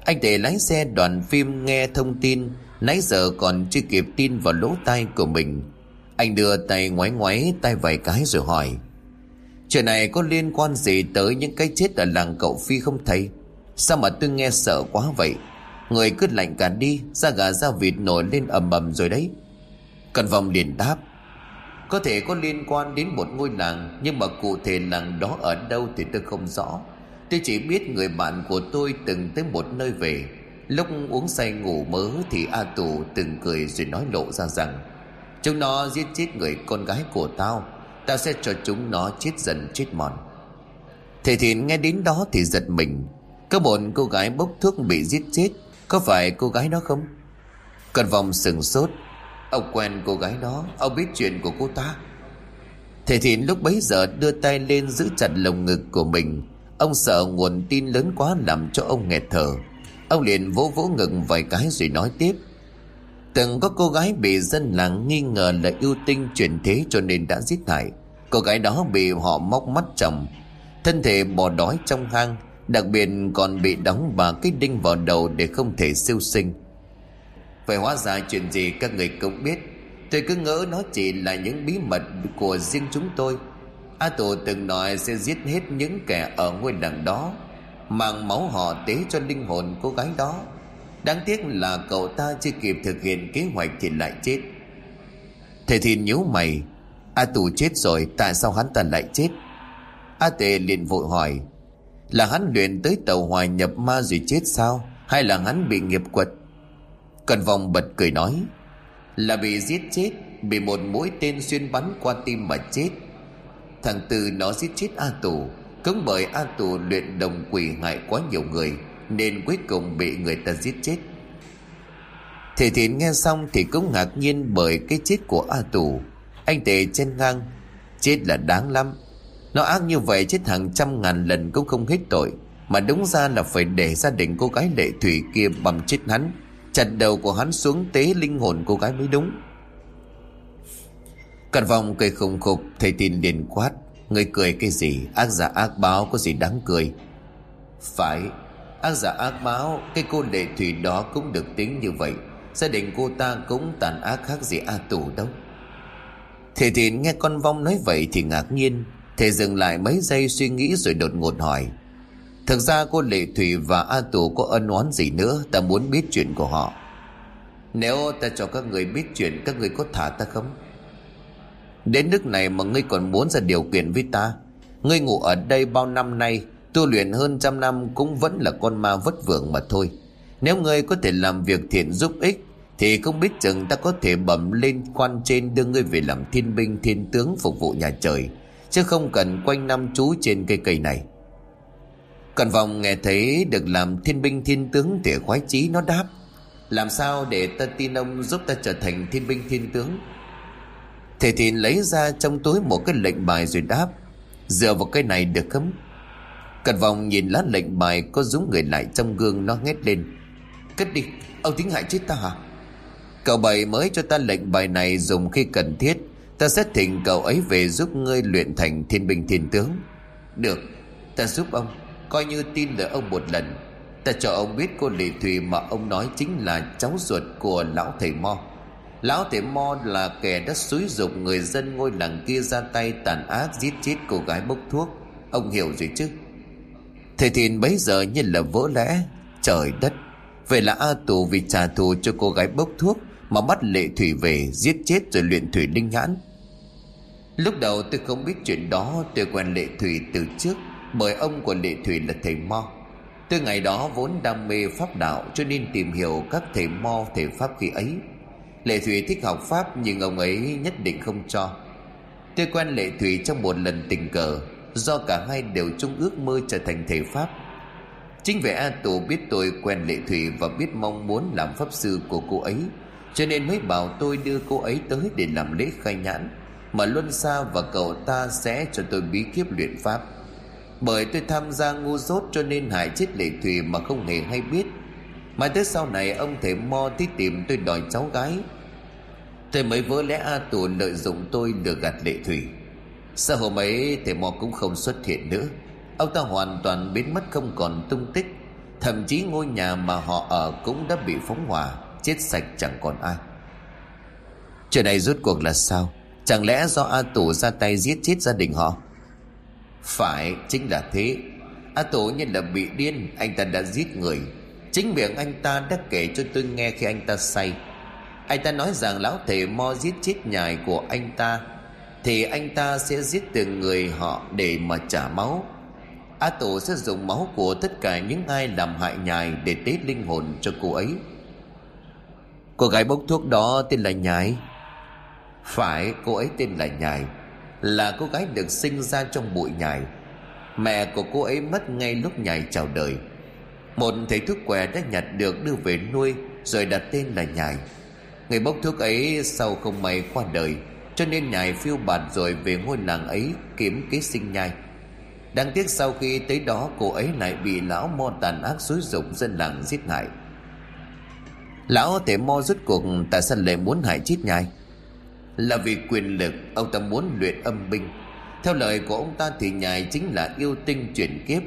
Anh tề lái xe đoàn phim nghe thông tin, nãy giờ còn chưa kịp tin vào lỗ tai của mình anh đưa tay ngoái ngoái, tay vài cái rồi hỏi. Chuyện này có liên quan gì tới những cái chết ở làng cậu Phi không thầy? Sao mà tôi nghe sợ quá vậy? Người cứ lạnh cả đi, Da gà da vịt nổi lên ầm ầm rồi đấy. Cần vòng liền đáp. Có thể có liên quan đến một ngôi làng, Nhưng mà cụ thể làng đó ở đâu thì tôi không rõ. Tôi chỉ biết người bạn của tôi từng tới một nơi về. Lúc uống say ngủ mớ Thì A Tù từng cười rồi nói lộ ra rằng Chúng nó giết chết người con gái của tao. Tao sẽ cho chúng nó chết dần chết mòn. Thầy Thìn nghe đến đó thì giật mình. Có một cô gái bốc thuốc bị giết chết. Có phải cô gái đó không? Còn vòng sừng sốt. Ông quen cô gái đó. Ông biết chuyện của cô ta. Thầy Thìn lúc bấy giờ đưa tay lên giữ chặt lồng ngực của mình. Ông sợ nguồn tin lớn quá làm cho ông nghẹt thở. Ông liền vỗ vỗ ngực vài cái rồi nói tiếp. Từng có cô gái bị dân làng nghi ngờ là yêu tinh chuyển thế cho nên đã giết hại. Cô gái đó bị họ móc mắt chồng. Thân thể bò đói trong hang, Đặc biệt còn bị đóng và cái đinh vào đầu để không thể siêu sinh. Vậy hóa ra chuyện gì các người cũng biết. Tôi cứ ngỡ nó chỉ là những bí mật của riêng chúng tôi. A Tổ từng nói sẽ giết hết những kẻ ở ngôi làng đó, Mang máu họ tế cho linh hồn cô gái đó. Đáng tiếc là cậu ta chưa kịp thực hiện kế hoạch thì lại chết. Thầy Thìn nhíu mày. A Tù chết rồi, tại sao hắn ta lại chết? A Tề liền vội hỏi. Là hắn luyện tới tàu hoài nhập ma rồi chết sao? Hay là hắn bị nghiệp quật? Cần vòng bật cười nói. Là bị giết chết, Bị một mũi tên xuyên bắn qua tim mà chết. Thằng Tư nó giết chết A Tù Cứng bởi A Tù luyện đồng quỷ hại quá nhiều người. Nên cuối cùng bị người ta giết chết. Thầy Thiện nghe xong thì cũng ngạc nhiên bởi cái chết của A Tù. Anh Tề chen ngang, Chết là đáng lắm. Nó ác như vậy chết hàng trăm ngàn lần cũng không hết tội, Mà đúng ra là phải để gia đình cô gái lệ thủy kia bầm chết hắn, Chặt đầu của hắn xuống tế linh hồn cô gái mới đúng. Cận vòng cười khùng khục, Thầy tin liền quát Người cười cái gì? Ác giả ác báo có gì đáng cười? Phải Ác giả ác báo, Cái cô lệ thủy đó cũng được tính như vậy. Gia đình cô ta cũng tàn ác khác gì A Tù đâu. Thầy thìn nghe con vong nói vậy thì ngạc nhiên Thầy dừng lại mấy giây suy nghĩ rồi đột ngột hỏi. Thực ra cô Lệ Thủy và A Tù có ân oán gì nữa? Ta muốn biết chuyện của họ. Nếu ta cho các người biết chuyện, Các người có thả ta không? Đến nước này mà ngươi còn muốn ra điều kiện với ta? Ngươi ngủ ở đây bao năm nay Tu luyện hơn trăm năm Cũng vẫn là con ma vất vưởng mà thôi. Nếu ngươi có thể làm việc thiện giúp ích, Thì không biết chừng ta có thể bẩm lên quan trên Đưa ngươi về làm thiên binh, thiên tướng Phục vụ nhà trời, Chứ không cần quanh năm trú trên cây cây này. Còn vòng nghe thấy được làm thiên binh, thiên tướng Thì khoái chí nó đáp, Làm sao để ta tin ông giúp ta trở thành thiên binh, thiên tướng? Thầy thì lấy ra trong túi một cái lệnh bài rồi đáp, Dựa vào cái này được không? Cận vòng nhìn lá lệnh bài Có giống người lại trong gương nó hét lên. Cất đi, Ông tính hại chết ta hả? Cậu bảy mới cho ta lệnh bài này dùng khi cần thiết. Ta sẽ thỉnh cậu ấy về giúp ngươi luyện thành thiên binh thiên tướng. Được, Ta giúp ông. Coi như tin lời ông một lần. Ta cho ông biết cô Lệ Thùy mà ông nói chính là cháu ruột của lão thầy Mo. Lão thầy Mo là kẻ đã xúi dục người dân ngôi làng kia ra tay tàn ác giết chết cô gái bốc thuốc. Ông hiểu rồi chứ? Thầy Thìn bấy giờ như là vỡ lẽ. Trời đất, Vậy là A Tù vì trả thù cho cô gái bốc thuốc Mà bắt Lệ Thủy về Giết chết rồi luyện Thủy Linh Nhãn. Lúc đầu tôi không biết chuyện đó, Tôi quen Lệ Thủy từ trước, Bởi ông của Lệ Thủy là thầy Mo. Tôi ngày đó vốn đam mê pháp đạo Cho nên tìm hiểu các thầy Mo, thầy Pháp khi ấy. Lệ Thủy thích học Pháp Nhưng ông ấy nhất định không cho. Tôi quen Lệ Thủy trong một lần tình cờ. Do cả hai đều chung ước mơ trở thành thầy Pháp. Chính vì A Tù biết tôi quen Lệ Thủy Và biết mong muốn làm pháp sư của cô ấy, Cho nên mới bảo tôi đưa cô ấy tới để làm lễ khai nhãn, Mà Luân Sa và cậu ta sẽ cho tôi bí kíp luyện Pháp. Bởi tôi tham gia ngu dốt cho nên hại chết Lệ Thủy mà không hề hay biết. Mà tới sau này, ông thầy Mo tí tìm tôi đòi cháu gái. Tôi mới vỡ lẽ A Tù lợi dụng tôi được gạt Lệ Thủy. Sau hôm ấy thầy mò cũng không xuất hiện nữa. Ông ta hoàn toàn biến mất không còn tung tích. Thậm chí ngôi nhà mà họ ở cũng đã bị phóng hỏa, Chết sạch chẳng còn ai. Chuyện này rốt cuộc là sao? Chẳng lẽ do A Tù ra tay giết chết gia đình họ? Phải, chính là thế. A Tù như là bị điên, Anh ta đã giết người. Chính miệng anh ta đã kể cho tôi nghe khi anh ta say. Anh ta nói rằng lão thầy mo giết chết nhài của anh ta. Thì anh ta sẽ giết từng người họ để mà trả máu. A Tổ sẽ dùng máu của tất cả những ai làm hại nhài Để tế linh hồn cho cô ấy. Cô gái bốc thuốc đó tên là Nhài. Phải, cô ấy tên là Nhài. Là cô gái được sinh ra trong bụi nhài. Mẹ của cô ấy mất ngay lúc Nhài chào đời. Một thầy thuốc què đã nhặt được đưa về nuôi, Rồi đặt tên là Nhài. Người bốc thuốc ấy sau không may qua đời cho nên Nhài phiêu bạt rồi về ngôi làng ấy Kiếm kế sinh nhai. Đáng tiếc sau khi tới đó, cô ấy lại bị lão mo tàn ác xúi dục dân làng giết hại. Lão thể mo rút cuộc tại sao lại muốn hại chết nhai Là vì quyền lực, Ông ta muốn luyện âm binh. Theo lời của ông ta thì nhài chính là yêu tinh chuyển kiếp.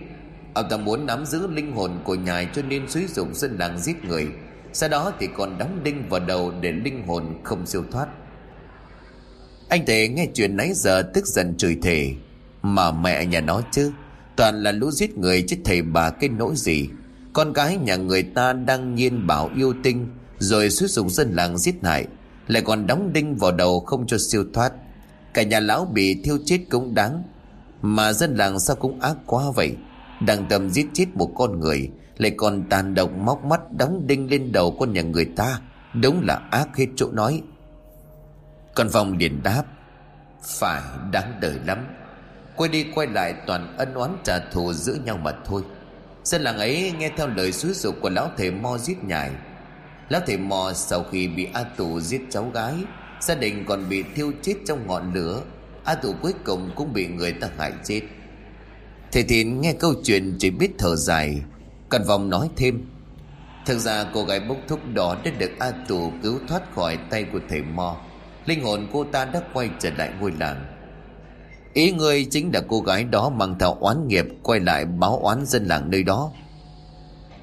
Ông ta muốn nắm giữ linh hồn của nhài cho nên xúi dục dân làng giết người. Sau đó thì còn đóng đinh vào đầu để linh hồn không siêu thoát. Anh thể nghe chuyện nãy giờ tức giận chửi thề. Mà mẹ nhà nó chứ, Toàn là lũ giết người chết thầy bà cái nỗi gì. Con gái nhà người ta đang nhiên bảo yêu tinh, Rồi sử dụng dân làng giết hại, Lại còn đóng đinh vào đầu không cho siêu thoát. Cả nhà lão bị thiêu chết cũng đáng, Mà dân làng sao cũng ác quá vậy. Đang tầm giết chết một con người, Lại còn tàn độc móc mắt đóng đinh lên đầu con nhà người ta. Đúng là ác hết chỗ nói. Con vòng liền đáp, Phải, đáng đời lắm. Quay đi quay lại toàn ân oán trả thù giữa nhau mà thôi. Dân làng ấy nghe theo lời xúi dục của lão thầy Mo giết nhài. Lão thầy Mo sau khi bị A Tù giết cháu gái, Gia đình còn bị thiêu chết trong ngọn lửa. A Tù cuối cùng cũng bị người ta hại chết. Thầy Thìn nghe câu chuyện chỉ biết thở dài. Cần vòng nói thêm, Thực ra cô gái bốc thuốc đỏ đã được A Tù cứu thoát khỏi tay của thầy Mo. Linh hồn cô ta đã quay trở lại ngôi làng. Ý ngươi chính là cô gái đó mang theo oán nghiệp Quay lại báo oán dân làng nơi đó.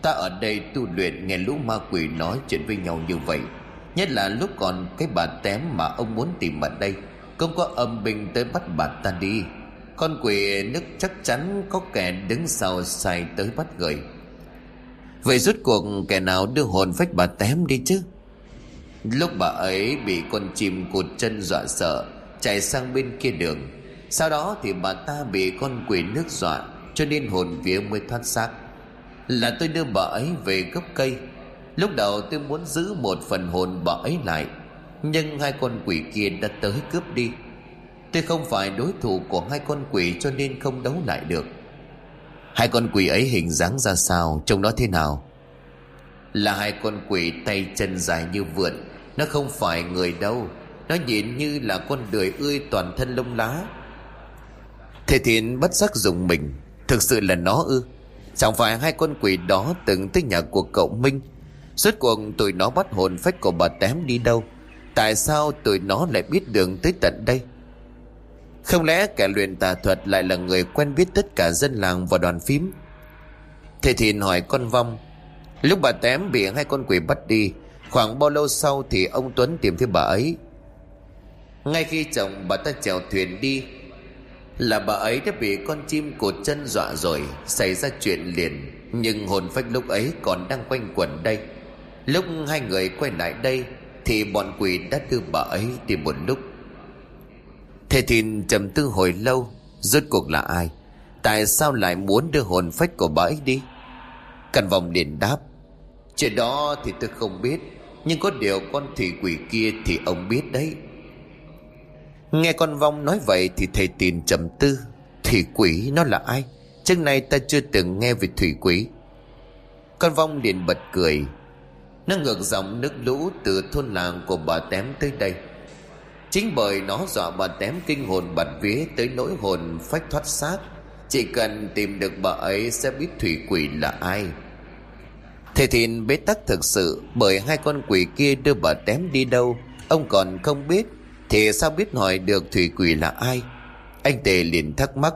Ta ở đây tu luyện, nghe lũ ma quỷ nói chuyện với nhau như vậy. Nhất là lúc còn cái bà tém mà ông muốn tìm ở đây, Không có âm binh tới bắt bà ta đi. Con quỷ nước chắc chắn có kẻ đứng sau sai tới bắt người. Vậy rốt cuộc kẻ nào đưa hồn phách bà tém đi chứ? Lúc bà ấy bị con chim cụt chân dọa sợ, Chạy sang bên kia đường. Sau đó thì bà ta bị con quỷ nước dọa, Cho nên hồn vía mới thoát xác. Là tôi đưa bà ấy về gốc cây. Lúc đầu tôi muốn giữ một phần hồn bà ấy lại, Nhưng hai con quỷ kia đã tới cướp đi. Tôi không phải đối thủ của hai con quỷ cho nên không đấu lại được. Hai con quỷ ấy hình dáng ra sao, Trông nó thế nào? Là hai con quỷ tay chân dài như vượn nó không phải người đâu. Nó nhìn như là con đười ươi toàn thân lông lá. Thầy thiện bất giác dùng mình. Thực sự là nó ư? Chẳng phải hai con quỷ đó từng tới nhà của cậu Minh? Suốt cuộc tụi nó bắt hồn phách của bà tém đi đâu? Tại sao tụi nó lại biết đường tới tận đây? Không lẽ kẻ luyện tà thuật lại là người quen biết tất cả dân làng và đoàn phím? Thầy Thìn hỏi con Vong. Lúc bà tém bị hai con quỷ bắt đi Khoảng bao lâu sau thì ông Tuấn tìm thấy bà ấy? Ngay khi chồng bà ta chèo thuyền đi, là bà ấy đã bị con chim cột chân dọa rồi, Xảy ra chuyện liền. Nhưng hồn phách lúc ấy còn đang quanh quẩn đây. Lúc hai người quay lại đây, Thì bọn quỷ đã đưa bà ấy đi một lúc. Thầy Thìn trầm tư hồi lâu, Rốt cuộc là ai? Tại sao lại muốn đưa hồn phách của bà ấy đi? Cần vòng liền đáp, Chuyện đó thì tôi không biết. Nhưng có điều con thủy quỷ kia thì ông biết đấy. Nghe con vong nói vậy thì thầy tìm trầm tư. Thủy quỷ nó là ai? Trước nay ta chưa từng nghe về thủy quỷ. Con vong liền bật cười. Nó ngược dòng nước lũ từ thôn làng của bà tém tới đây. Chính bởi nó dọa bà tém kinh hồn bạt vía tới nỗi hồn phách thoát xác. Chỉ cần tìm được bà ấy sẽ biết thủy quỷ là ai. Thầy thìn bế tắc thực sự Bởi hai con quỷ kia đưa bà tém đi đâu? Ông còn không biết, thì sao biết hỏi được thủy quỷ là ai? Anh Tề liền thắc mắc.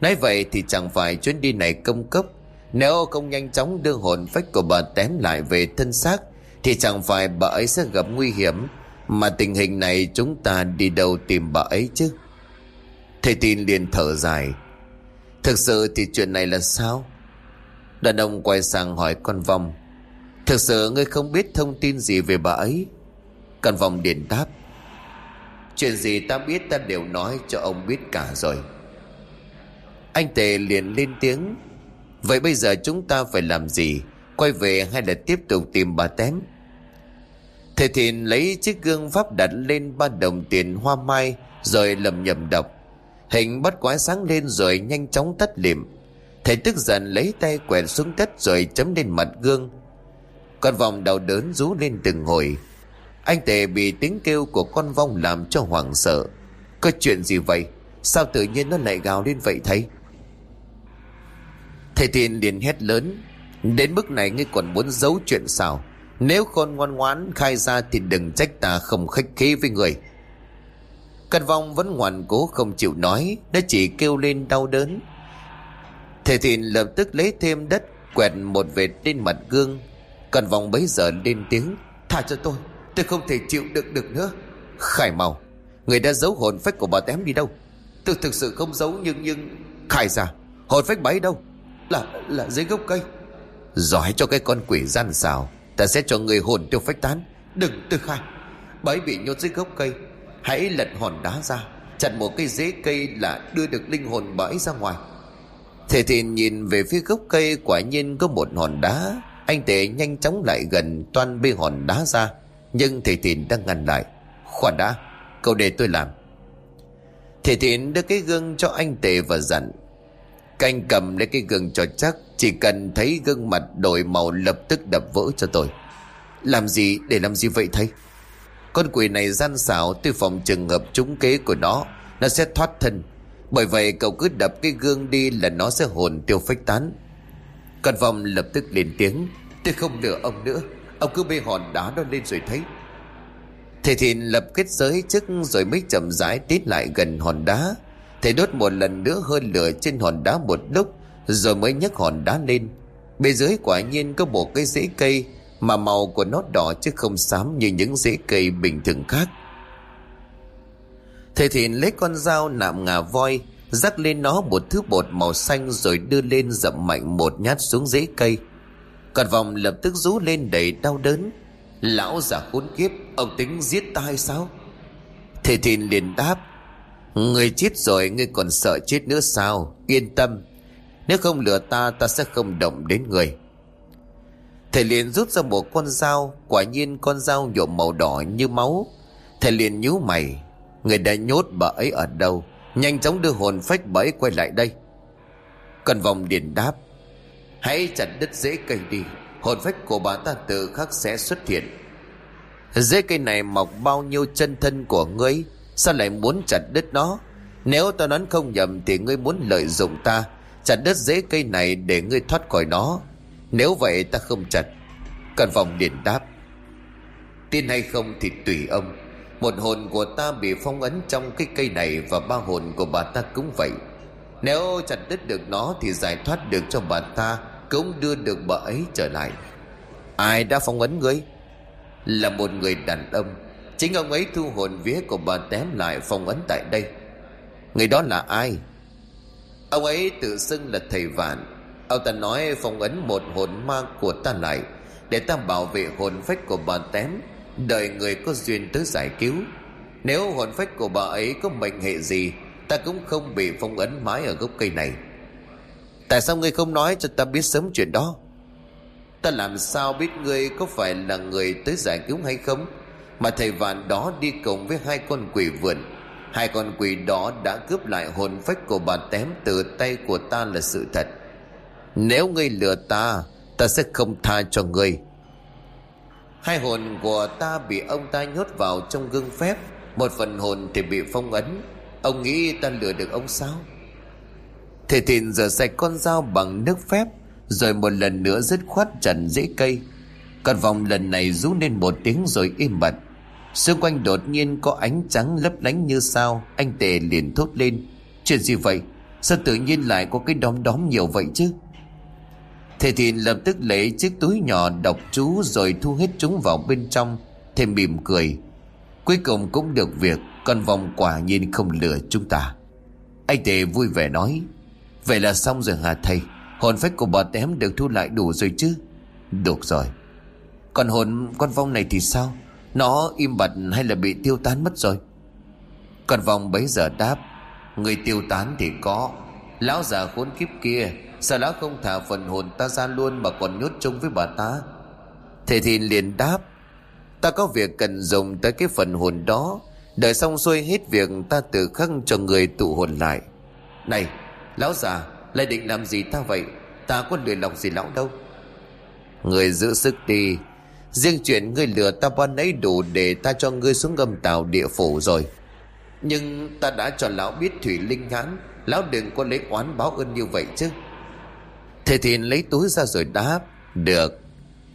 Nói vậy thì chẳng phải chuyến đi này công cấp Nếu không nhanh chóng đưa hồn phách của bà tém lại về thân xác, Thì chẳng phải bà ấy sẽ gặp nguy hiểm. Mà tình hình này chúng ta đi đâu tìm bà ấy chứ? Thầy tin liền thở dài. Thực sự thì chuyện này là sao? Đàn ông quay sang hỏi con vong. Thực sự ngươi không biết thông tin gì về bà ấy? Con vong điện đáp. Chuyện gì ta biết ta đều nói cho ông biết cả rồi. Anh Tề liền lên tiếng. Vậy bây giờ chúng ta phải làm gì? Quay về hay là tiếp tục tìm bà Tém Thầy Thìn lấy chiếc gương pháp đặt lên ba đồng tiền hoa mai Rồi lầm nhầm đọc. Hình bắt quái sáng lên rồi nhanh chóng tắt liệm. Thầy tức giận lấy tay quẹt xuống đất rồi chấm lên mặt gương. Con vòng đau đớn rú lên từng hồi. Anh Tề bị tiếng kêu của con vong làm cho hoảng sợ. Có chuyện gì vậy? Sao tự nhiên nó lại gào lên vậy thầy? Thầy Thiên liền hét lớn. Đến mức này ngươi còn muốn giấu chuyện sao? Nếu con ngoan ngoãn khai ra Thì đừng trách ta không khách khí với người. Căn vong vẫn ngoan cố không chịu nói Nó chỉ kêu lên đau đớn. Thầy Thìn lập tức lấy thêm đất, Quẹt một vệt lên mặt gương. Cần vòng bấy giờ lên tiếng Thả cho tôi Tôi không thể chịu đựng được nữa. Khải màu, Người đã giấu hồn phách của bà tém đi đâu? Tôi thực sự không giấu, nhưng nhưng Khải ra Hồn phách bấy đâu? Là là dưới gốc cây. Giỏi cho cái con quỷ gian xào Ta sẽ cho người hồn tiêu phách tán. Đừng, tư khai Bấy bị nhốt dưới gốc cây. Hãy lật hòn đá ra, Chặt một cây rễ cây là đưa được linh hồn bà ấy ra ngoài. Thầy thìn nhìn về phía gốc cây, Quả nhiên có một hòn đá. Anh tệ nhanh chóng lại gần Toan bê hòn đá ra. Nhưng thầy thìn đang ngăn lại. Khoan đã, Cậu để tôi làm. Thầy thìn đưa cái gương cho anh tệ và dặn. Canh cầm lấy cái gương cho chắc, Chỉ cần thấy gương mặt đổi màu lập tức đập vỡ cho tôi. Làm gì, để làm gì vậy thầy? Con quỷ này gian xảo Tôi phòng trường hợp trúng kế của nó Nó sẽ thoát thân. Bởi vậy cậu cứ đập cái gương đi Là nó sẽ hồn tiêu phách tán. Con vòng lập tức lên tiếng. Tôi không lừa ông nữa. Ông cứ bê hòn đá đó lên rồi thấy. Thầy Thìn lập kết giới trước Rồi mới chậm rãi tiến lại gần hòn đá. Thầy đốt một lần nữa hơn lửa trên hòn đá một lúc, Rồi mới nhấc hòn đá lên. Bên dưới quả nhiên có một cái rễ cây Mà màu của nó đỏ chứ không xám Như những rễ cây bình thường khác. Thầy Thìn lấy con dao nạm ngà voi, Rắc lên nó một thứ bột màu xanh Rồi đưa lên dậm mạnh một nhát xuống rễ cây. Còn vòng lập tức rú lên đầy đau đớn. Lão già khốn kiếp, Ông tính giết ta hay sao? Thầy Thìn liền đáp, Người chết rồi, ngươi còn sợ chết nữa sao? Yên tâm, Nếu không lừa ta ta sẽ không động đến người. Thầy liền rút ra một con dao, Quả nhiên con dao nhuộm màu đỏ như máu. Thầy liền nhíu mày Người đã nhốt bà ấy ở đâu? Nhanh chóng đưa hồn phách bà ấy quay lại đây. Cần vòng điện đáp, Hãy chặt đứt rễ cây đi. Hồn phách của bà ta tự khắc sẽ xuất hiện. Rễ cây này mọc bao nhiêu chân thân của ngươi? Sao lại muốn chặt đứt nó? Nếu ta đoán không nhầm Thì ngươi muốn lợi dụng ta, Chặt đứt rễ cây này để ngươi thoát khỏi nó. Nếu vậy ta không chặt. Cần vòng điện đáp, Tin hay không thì tùy ông. Một hồn của ta bị phong ấn trong cái cây này Và ba hồn của bà ta cũng vậy. Nếu chặt đứt được nó Thì giải thoát được cho bà ta, Cũng đưa được bà ấy trở lại. Ai đã phong ấn ngươi? Là một người đàn ông. Chính ông ấy thu hồn vía của bà tém lại phong ấn tại đây. Người đó là ai? Ông ấy tự xưng là thầy vạn. Ông ta nói phong ấn một hồn ma của ta lại, Để ta bảo vệ hồn phách của bà tém Đợi người có duyên tới giải cứu. Nếu hồn phách của bà ấy có mệnh hệ gì, Ta cũng không bị phong ấn mãi ở gốc cây này. Tại sao ngươi không nói cho ta biết sớm chuyện đó? Ta làm sao biết ngươi có phải là người tới giải cứu hay không? Mà thầy vạn đó đi cùng với hai con quỷ vượn. Hai con quỷ đó đã cướp lại hồn phách của bà tém từ tay của ta là sự thật. Nếu ngươi lừa ta Ta sẽ không tha cho ngươi. Hai hồn của ta bị ông ta nhốt vào trong gương phép, Một phần hồn thì bị phong ấn. Ông nghĩ ta lừa được ông sao? Thầy thìn rửa sạch con dao bằng nước phép, Rồi một lần nữa dứt khoát trần dễ cây. Con vòng lần này rú lên một tiếng rồi im bặt. Xung quanh đột nhiên có ánh trắng lấp lánh như sao, Anh Tề liền thốt lên. Chuyện gì vậy? Sao tự nhiên lại có cái đom đóm nhiều vậy chứ? Thầy thì lập tức lấy chiếc túi nhỏ đọc chú Rồi thu hết chúng vào bên trong, Thêm mỉm cười. Cuối cùng cũng được việc, Con vòng quả nhiên không lừa chúng ta. Anh Tề vui vẻ nói, Vậy là xong rồi hả thầy? Hồn phách của bà tém được thu lại đủ rồi chứ? Được rồi. Còn hồn con vong này thì sao? Nó im bặt hay là bị tiêu tán mất rồi? Con vòng bấy giờ đáp, Người tiêu tán thì có, Lão già khốn kiếp kia Sao lão không thả phần hồn ta ra luôn Mà còn nhốt chung với bà ta? Thầy Thìn liền đáp, Ta có việc cần dùng tới cái phần hồn đó. Đợi xong xuôi hết việc, Ta tự khắc cho người tụ hồn lại. Này, lão già, Lại định làm gì ta vậy? Ta có lười lòng gì lão đâu? Người giữ sức đi. Riêng chuyện ngươi lừa ta ban ấy đủ Để ta cho ngươi xuống ngâm tàu địa phủ rồi. Nhưng ta đã cho lão biết Thủy Linh nhãn, Lão đừng có lấy oán báo ơn như vậy chứ. Thầy Thìn lấy túi ra rồi đáp, Được.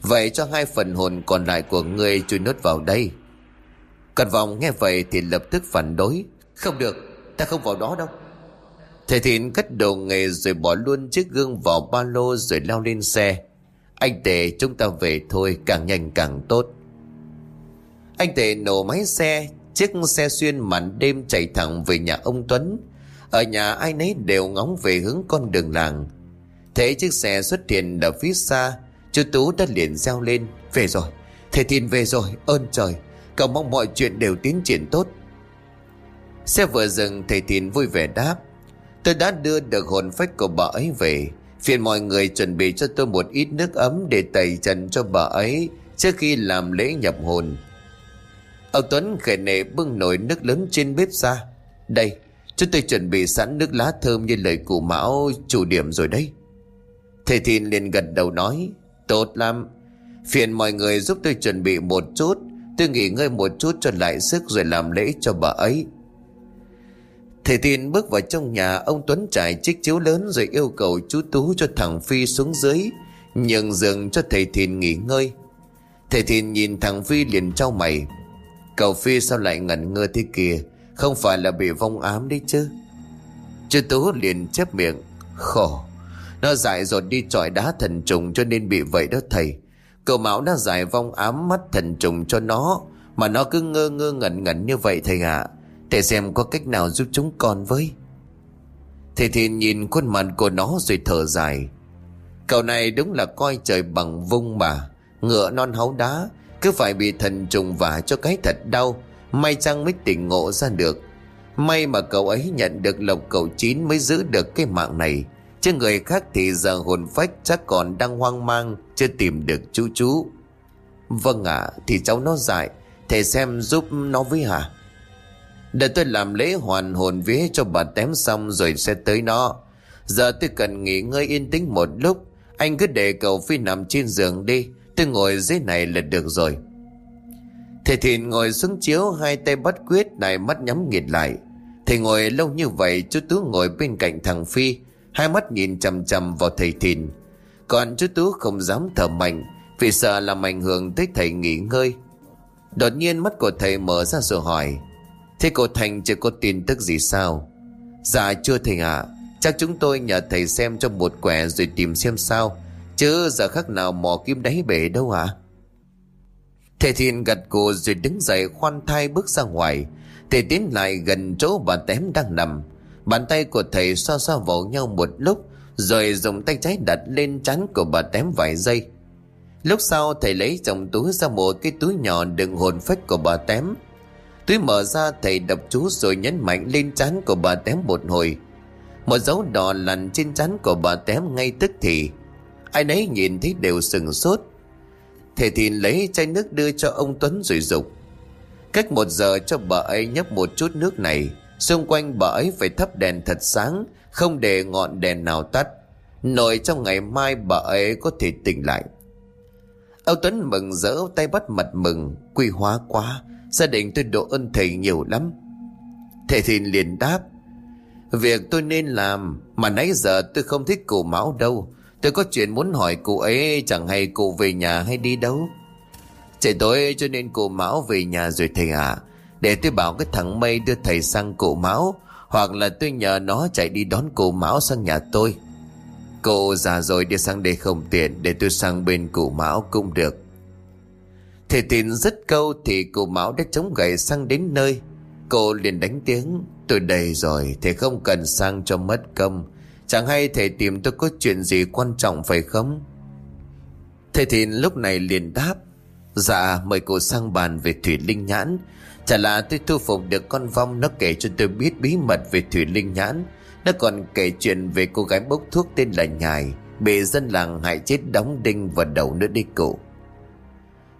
Vậy cho hai phần hồn còn lại của ngươi chui nốt vào đây. Còn vòng nghe vậy thì lập tức phản đối, Không được, Ta không vào đó đâu. Thầy Thìn cất đồ nghề rồi bỏ luôn chiếc gương vào ba lô rồi lao lên xe. Anh Tề chúng ta về thôi, càng nhanh càng tốt. Anh Tề nổ máy xe, Chiếc xe xuyên màn đêm chạy thẳng về nhà ông Tuấn. Ở nhà ai nấy đều ngóng về hướng con đường làng. Thấy chiếc xe xuất hiện ở phía xa, Chú Tú đã liền reo lên, Về rồi, Thầy Thìn về rồi, ơn trời Cậu mong mọi chuyện đều tiến triển tốt. Xe vừa dừng, thầy Thìn vui vẻ đáp, Tôi đã đưa được hồn phách của bà ấy về. Phiền mọi người chuẩn bị cho tôi một ít nước ấm Để tẩy trần cho bà ấy Trước khi làm lễ nhập hồn. Ông Tuấn khởi nệ bưng nồi nước lớn trên bếp ra, Đây, Chúng tôi chuẩn bị sẵn nước lá thơm như lời cụ Mão chủ điểm rồi đấy. Thầy Thìn liền gật đầu nói, Tốt lắm. Phiền mọi người giúp tôi chuẩn bị một chút. Tôi nghỉ ngơi một chút cho lại sức Rồi làm lễ cho bà ấy. Thầy Thìn bước vào trong nhà, Ông Tuấn trải chiếc chiếu lớn Rồi yêu cầu chú Tú cho thằng Phi xuống dưới, Nhường giường cho thầy Thìn nghỉ ngơi. Thầy Thìn nhìn thằng Phi liền trao mày. Cậu Phi sao lại ngẩn ngơ thế kia Không phải là bị vong ám đấy chứ? Chú Tú liền chép miệng, Khổ nó dại rồi đi trọi đá thần trùng cho nên bị vậy đó thầy. Cậu Mão đã giải vong ám mắt thần trùng cho nó, Mà nó cứ ngơ ngơ ngẩn ngẩn như vậy thầy ạ. À. Thầy xem có cách nào giúp chúng con với. Thầy thì nhìn khuôn mặt của nó rồi thở dài. Cậu này đúng là coi trời bằng vung mà. Ngựa non háu đá, Cứ phải bị thần trùng vả cho cái thật đau. May chăng mới tỉnh ngộ ra được. May mà cậu ấy nhận được lộc cậu chín mới giữ được cái mạng này. Chứ người khác thì giờ hồn phách chắc còn đang hoang mang, Chưa tìm được chú chú. Vâng ạ, Thì cháu nó dại Thầy xem giúp nó với hả? Để tôi làm lễ hoàn hồn vía cho bà tém xong Rồi sẽ tới nó. Giờ tôi cần nghỉ ngơi yên tĩnh một lúc. Anh cứ để cậu Phi nằm trên giường đi, Tôi ngồi dưới này là được rồi. Thầy Thìn ngồi xuống chiếu Hai tay bắt quyết Này mắt nhắm nghiệt lại. Thầy ngồi lâu như vậy, Chú Tú ngồi bên cạnh thằng Phi. Hai mắt nhìn chằm chằm vào thầy Thìn. Còn chú Tú không dám thở mạnh, Vì sợ làm ảnh hưởng tới thầy nghỉ ngơi. Đột nhiên mắt của thầy mở ra rồi hỏi, Thế cô Thành chưa có tin tức gì sao? Dạ chưa thầy ạ. À. Chắc chúng tôi nhờ thầy xem cho một quẻ Rồi tìm xem sao. Chứ giờ khác nào mò kim đáy bể đâu ạ. À? Thầy Thìn gật cổ rồi đứng dậy khoan thai bước ra ngoài. Thầy tiến lại gần chỗ bà tém đang nằm. Bàn tay của thầy xoa xoa vào nhau một lúc, Rồi dùng tay trái đặt lên trán của bà tém vài giây. Lúc sau, thầy lấy trong túi ra một cái túi nhỏ đựng hồn phách của bà tém. Túi mở ra, thầy đập chú rồi nhấn mạnh lên chán của bà tém một hồi. Một dấu đỏ lằn trên chán của bà tém ngay tức thì. Ai nấy nhìn thấy đều sừng sốt. Thầy thì lấy chai nước đưa cho ông Tuấn rồi dục. Cách một giờ cho bà ấy nhấp một chút nước này. Xung quanh bà ấy phải thắp đèn thật sáng, Không để ngọn đèn nào tắt. Nội trong ngày mai bà ấy có thể tỉnh lại. Âu Tuấn mừng rỡ, tay bắt mặt mừng. Quy hóa quá, Gia đình tôi độ ơn thầy nhiều lắm. Thầy thì liền đáp, Việc tôi nên làm, Mà nãy giờ tôi không thích cụ Mão đâu. Tôi có chuyện muốn hỏi cụ ấy, Chẳng hay cụ về nhà hay đi đâu. Trời tối cho nên cụ Mão về nhà rồi thầy ạ. à. Để tôi bảo cái thằng mây đưa thầy sang cụ máu, Hoặc là tôi nhờ nó chạy đi đón cụ máu sang nhà tôi. Cô già rồi đi sang đây không tiện, Để tôi sang bên cụ máu cũng được. Thầy tin rất câu Thì cụ máu đã chống gậy sang đến nơi. Cô liền đánh tiếng, Tôi đầy rồi, Thầy không cần sang cho mất công. Chẳng hay thầy tìm tôi có chuyện gì quan trọng phải không? Thầy Thìn lúc này liền đáp Dạ mời cô sang bàn về Thủy Linh Nhãn. Chả là tôi thu phục được con vong, Nó kể cho tôi biết bí mật về Thủy Linh Nhãn. Nó còn kể chuyện về cô gái bốc thuốc tên là Nhài Bị dân làng hại chết đóng đinh vào đầu nữa đi cụ.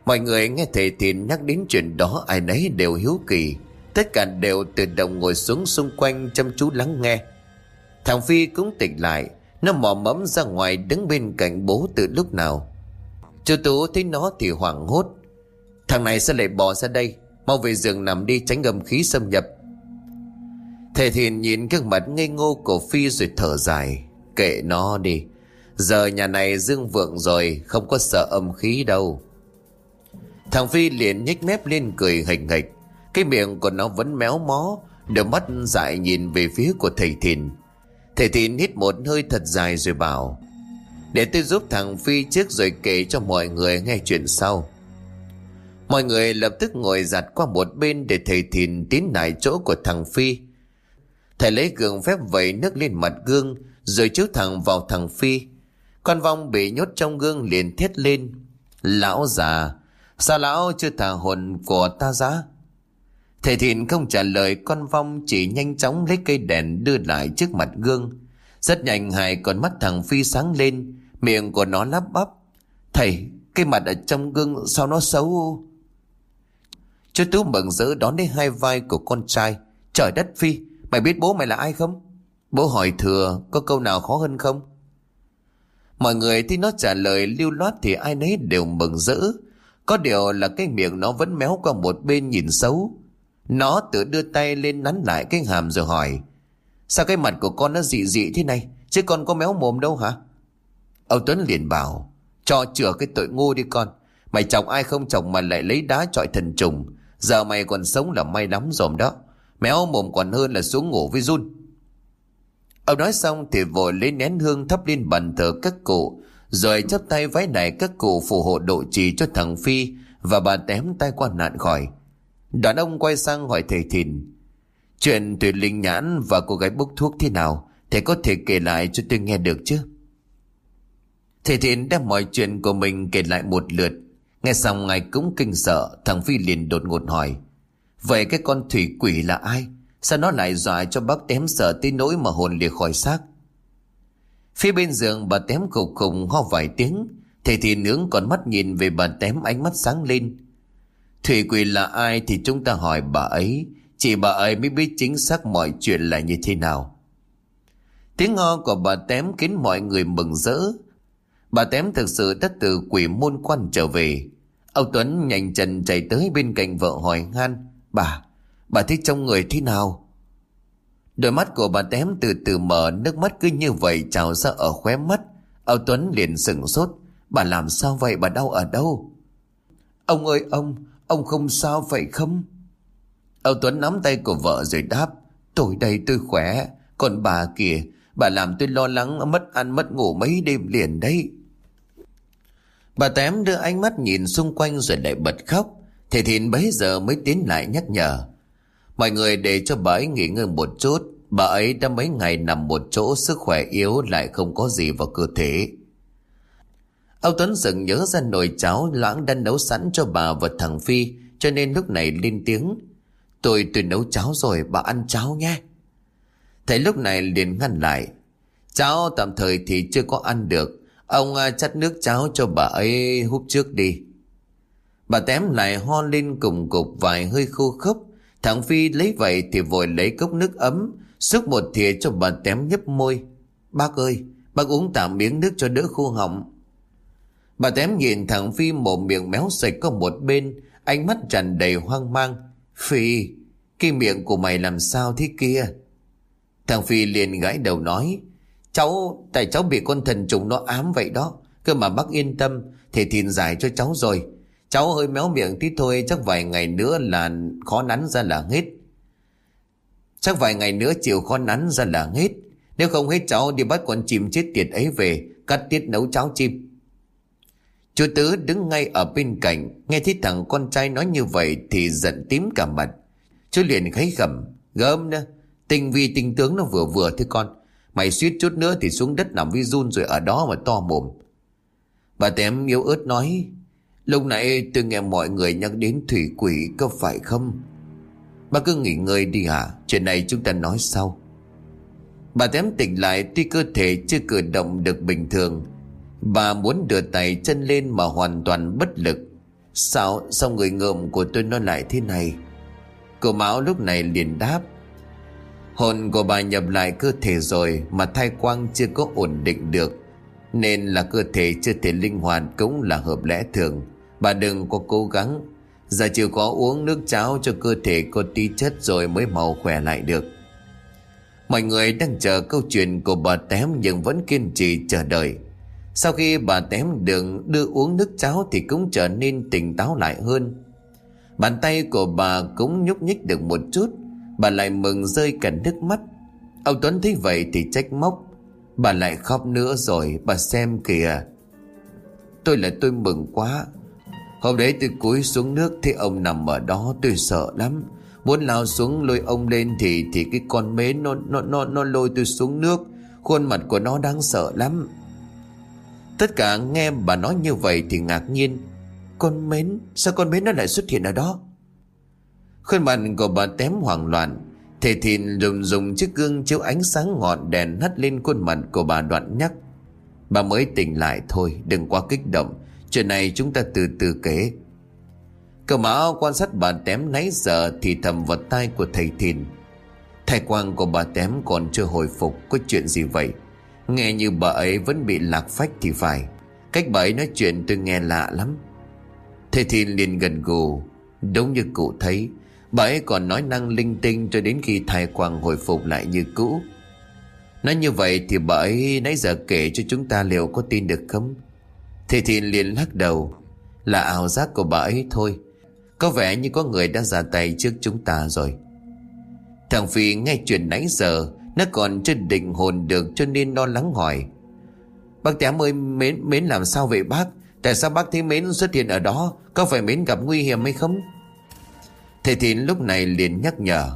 Mọi người nghe thầy Thìn nhắc đến chuyện đó, ai nấy đều hiếu kỳ. Tất cả đều tự động ngồi xuống xung quanh chăm chú lắng nghe. Thằng Phi cũng tỉnh lại, Nó mò mẫm ra ngoài đứng bên cạnh bố từ lúc nào. Chú Tú thấy nó thì hoảng hốt. Thằng này sao lại bỏ ra đây? Mau về giường nằm đi, tránh âm khí xâm nhập. Thầy Thìn nhìn gương mặt ngây ngô của Phi rồi thở dài. Kệ nó đi. Giờ nhà này dương vượng rồi, Không có sợ âm khí đâu. Thằng Phi liền nhếch mép lên cười hình hịch Cái miệng của nó vẫn méo mó, Đôi mắt dại nhìn về phía của thầy Thìn Thầy Thìn hít một hơi thật dài rồi bảo, Để tôi giúp thằng Phi trước rồi kể cho mọi người nghe chuyện sau. Mọi người lập tức ngồi giặt qua một bên để thầy Thìn tiến lại chỗ của thằng Phi. Thầy lấy gương phép vẩy nước lên mặt gương, Rồi chiếu thẳng vào thằng Phi. Con vong bị nhốt trong gương liền thét lên. Lão già, Sao lão chưa thả hồn của ta ra? Thầy thìn không trả lời, Con vong chỉ nhanh chóng lấy cây đèn Đưa lại trước mặt gương. Rất nhanh hai con mắt thằng Phi sáng lên, Miệng của nó lắp bắp. Thầy, cái mặt ở trong gương Sao nó xấu? Chú Tú mừng rỡ đón lấy hai vai của con trai. Trời đất Phi, Mày biết bố mày là ai không? Bố hỏi thừa, có câu nào khó hơn không? Mọi người thì nó trả lời lưu loát Thì ai nấy đều mừng rỡ. Có điều là cái miệng nó vẫn méo qua một bên nhìn xấu. Nó tự đưa tay lên nắn lại cái hàm rồi hỏi, Sao cái mặt của con nó dị dị thế này? Chứ con có méo mồm đâu hả? Ông Tuấn liền bảo, Cho chữa cái tội ngu đi con. Mày chồng ai không chồng mà lại lấy đá trọi thần trùng. Giờ mày còn sống là may lắm rồi đó. Méo mồm còn hơn là xuống ngủ với run Ông nói xong thì vội lấy nén hương thắp lên bàn thờ các cụ, Rồi chắp tay vái này các cụ phù hộ độ trì cho thằng Phi Và bà tém tay qua nạn khỏi. Đoàn ông quay sang hỏi thầy Thìn, Chuyện tuyệt linh nhãn và cô gái bốc thuốc thế nào? Thầy có thể kể lại cho tôi nghe được chứ? Thầy Thìn đem mọi chuyện của mình kể lại một lượt. Nghe xong ngài cũng kinh sợ, Thằng Phi liền đột ngột hỏi, Vậy cái con thủy quỷ là ai? Sao nó lại dọa cho bác tém sợ tới nỗi mà hồn liệt khỏi xác? Phía bên giường bà tém cục khùng ho vài tiếng Thầy thì nướng còn mắt nhìn về bà tém ánh mắt sáng lên. Thủy quỷ là ai thì chúng ta hỏi bà ấy, Chỉ bà ấy mới biết chính xác mọi chuyện là như thế nào. Tiếng ho của bà tém khiến mọi người mừng rỡ. Bà tém thực sự đã từ quỷ môn quan trở về. Ông Tuấn nhanh chân chạy tới bên cạnh vợ hỏi han Bà, bà thích trong người thế nào? Đôi mắt của bà tém từ từ mở Nước mắt cứ như vậy trào ra ở khóe mắt. Ông Tuấn liền sừng sốt Bà làm sao vậy? Bà đau ở đâu? Ông ơi ông Ông không sao vậy không? Ông Tuấn nắm tay của vợ rồi đáp Tôi đây tôi khỏe. Còn bà kìa Bà làm tôi lo lắng mất ăn mất ngủ mấy đêm liền đấy. Bà tém đưa ánh mắt nhìn xung quanh rồi lại bật khóc. Thầy Thìn bấy giờ mới tiến lại nhắc nhở. Mọi người để cho bà ấy nghỉ ngơi một chút. Bà ấy đã mấy ngày nằm một chỗ, Sức khỏe yếu, lại không có gì vào cơ thể. Âu Tuấn dừng nhớ ra nồi cháo Loãng đã nấu sẵn cho bà và thằng Phi, Cho nên lúc này lên tiếng. Tôi tôi nấu cháo rồi, bà ăn cháo nhé. Thầy lúc này liền ngăn lại. Cháo tạm thời thì chưa có ăn được. Ông à, chắt nước cháo cho bà ấy hút trước đi. Bà tém lại ho lên cùng cục vài hơi khô khốc. Thằng Phi lấy vậy thì vội lấy cốc nước ấm, Xúc một thìa cho bà tém nhấp môi. Bác ơi, Bác uống tạm miếng nước cho đỡ khô họng. Bà tém nhìn thằng Phi mồm miệng méo sạch có một bên, Ánh mắt tràn đầy hoang mang. Phi, Cái miệng của mày làm sao thế kia? Thằng Phi liền gãi đầu nói Cháu Tại cháu bị con thần trùng nó ám vậy đó Cơ mà bác yên tâm Thì thìn giải cho cháu rồi Cháu hơi méo miệng tí thôi chắc vài ngày nữa là khó nắn ra là hết. Chắc vài ngày nữa chịu khó nắn ra là hết. Nếu không hết cháu đi bắt con chim chết tiệt ấy về, cắt tiết nấu cháo chim. Chú Tứ đứng ngay ở bên cạnh, nghe thấy thằng con trai nói như vậy thì giận tím cả mặt. Chú liền khấy gầm, gớm nữa, tình vi tình tướng nó vừa vừa thế con. Mày suýt chút nữa thì xuống đất nằm với run rồi ở đó mà to mồm. Bà tém yếu ớt nói, Lúc nãy tôi nghe mọi người nhắc đến thủy quỷ có phải không? Bà cứ nghỉ ngơi đi hả? Chuyện này chúng ta nói sau. Bà tém tỉnh lại tuy cơ thể chưa cử động được bình thường Bà muốn đưa tay chân lên mà hoàn toàn bất lực Sao Sao người ngợm của tôi nó lại thế này Cô Mão lúc này liền đáp Hồn của bà nhập lại cơ thể rồi Mà thai quang chưa có ổn định được. Nên là cơ thể chưa thể linh hoạt Cũng là hợp lẽ thường. Bà đừng có cố gắng. Giờ chịu có uống nước cháo cho cơ thể có tí chất rồi mới mau khỏe lại được. Mọi người đang chờ câu chuyện của bà Tém nhưng vẫn kiên trì chờ đợi. Sau khi bà tém đừng đưa uống nước cháo thì cũng trở nên tỉnh táo lại hơn. Bàn tay của bà cũng nhúc nhích được một chút, bà lại mừng rơi cả nước mắt. Ông Tuấn thấy vậy thì trách móc, bà lại khóc nữa rồi, bà xem kìa. Tôi là tôi mừng quá. Hôm đấy tôi cúi xuống nước thì ông nằm ở đó tôi sợ lắm. Muốn lao xuống lôi ông lên thì thì cái con mến nó nó nó nó lôi tôi xuống nước. Khuôn mặt của nó đáng sợ lắm. Tất cả nghe bà nói như vậy thì ngạc nhiên Con mến Sao con mến nó lại xuất hiện ở đó Khuôn mặt của bà tém hoảng loạn. Thề thìn dùng dùng chiếc gương chiếu ánh sáng ngọn đèn hắt lên khuôn mặt của bà đoạn nhắc. Bà mới tỉnh lại thôi, Đừng quá kích động. Chuyện này chúng ta từ từ kể. Cậu mã quan sát bà tém nãy giờ Thì thầm vào tai của thầy thìn. Thầy quang của bà tém còn chưa hồi phục, Có chuyện gì vậy? Nghe như bà ấy vẫn bị lạc phách thì phải. Cách bà ấy nói chuyện tôi nghe lạ lắm. Thầy thìn liền gần gù. Đúng như cụ thấy Bà ấy còn nói năng linh tinh Cho đến khi thai quang hồi phục lại như cũ. Nói như vậy thì bà ấy nãy giờ kể cho chúng ta liệu có tin được không? Thầy Thiên liền lắc đầu. Là ảo giác của bà ấy thôi. Có vẻ như có người đã ra tay trước chúng ta rồi. Thằng Phi nghe chuyện nãy giờ nó còn chưa định hồn được cho nên lo lắng hỏi. Bác Tám ơi Mến, Mến làm sao vậy bác? Tại sao bác thấy Mến xuất hiện ở đó? Có phải Mến gặp nguy hiểm hay không? Thầy Thìn lúc này liền nhắc nhở,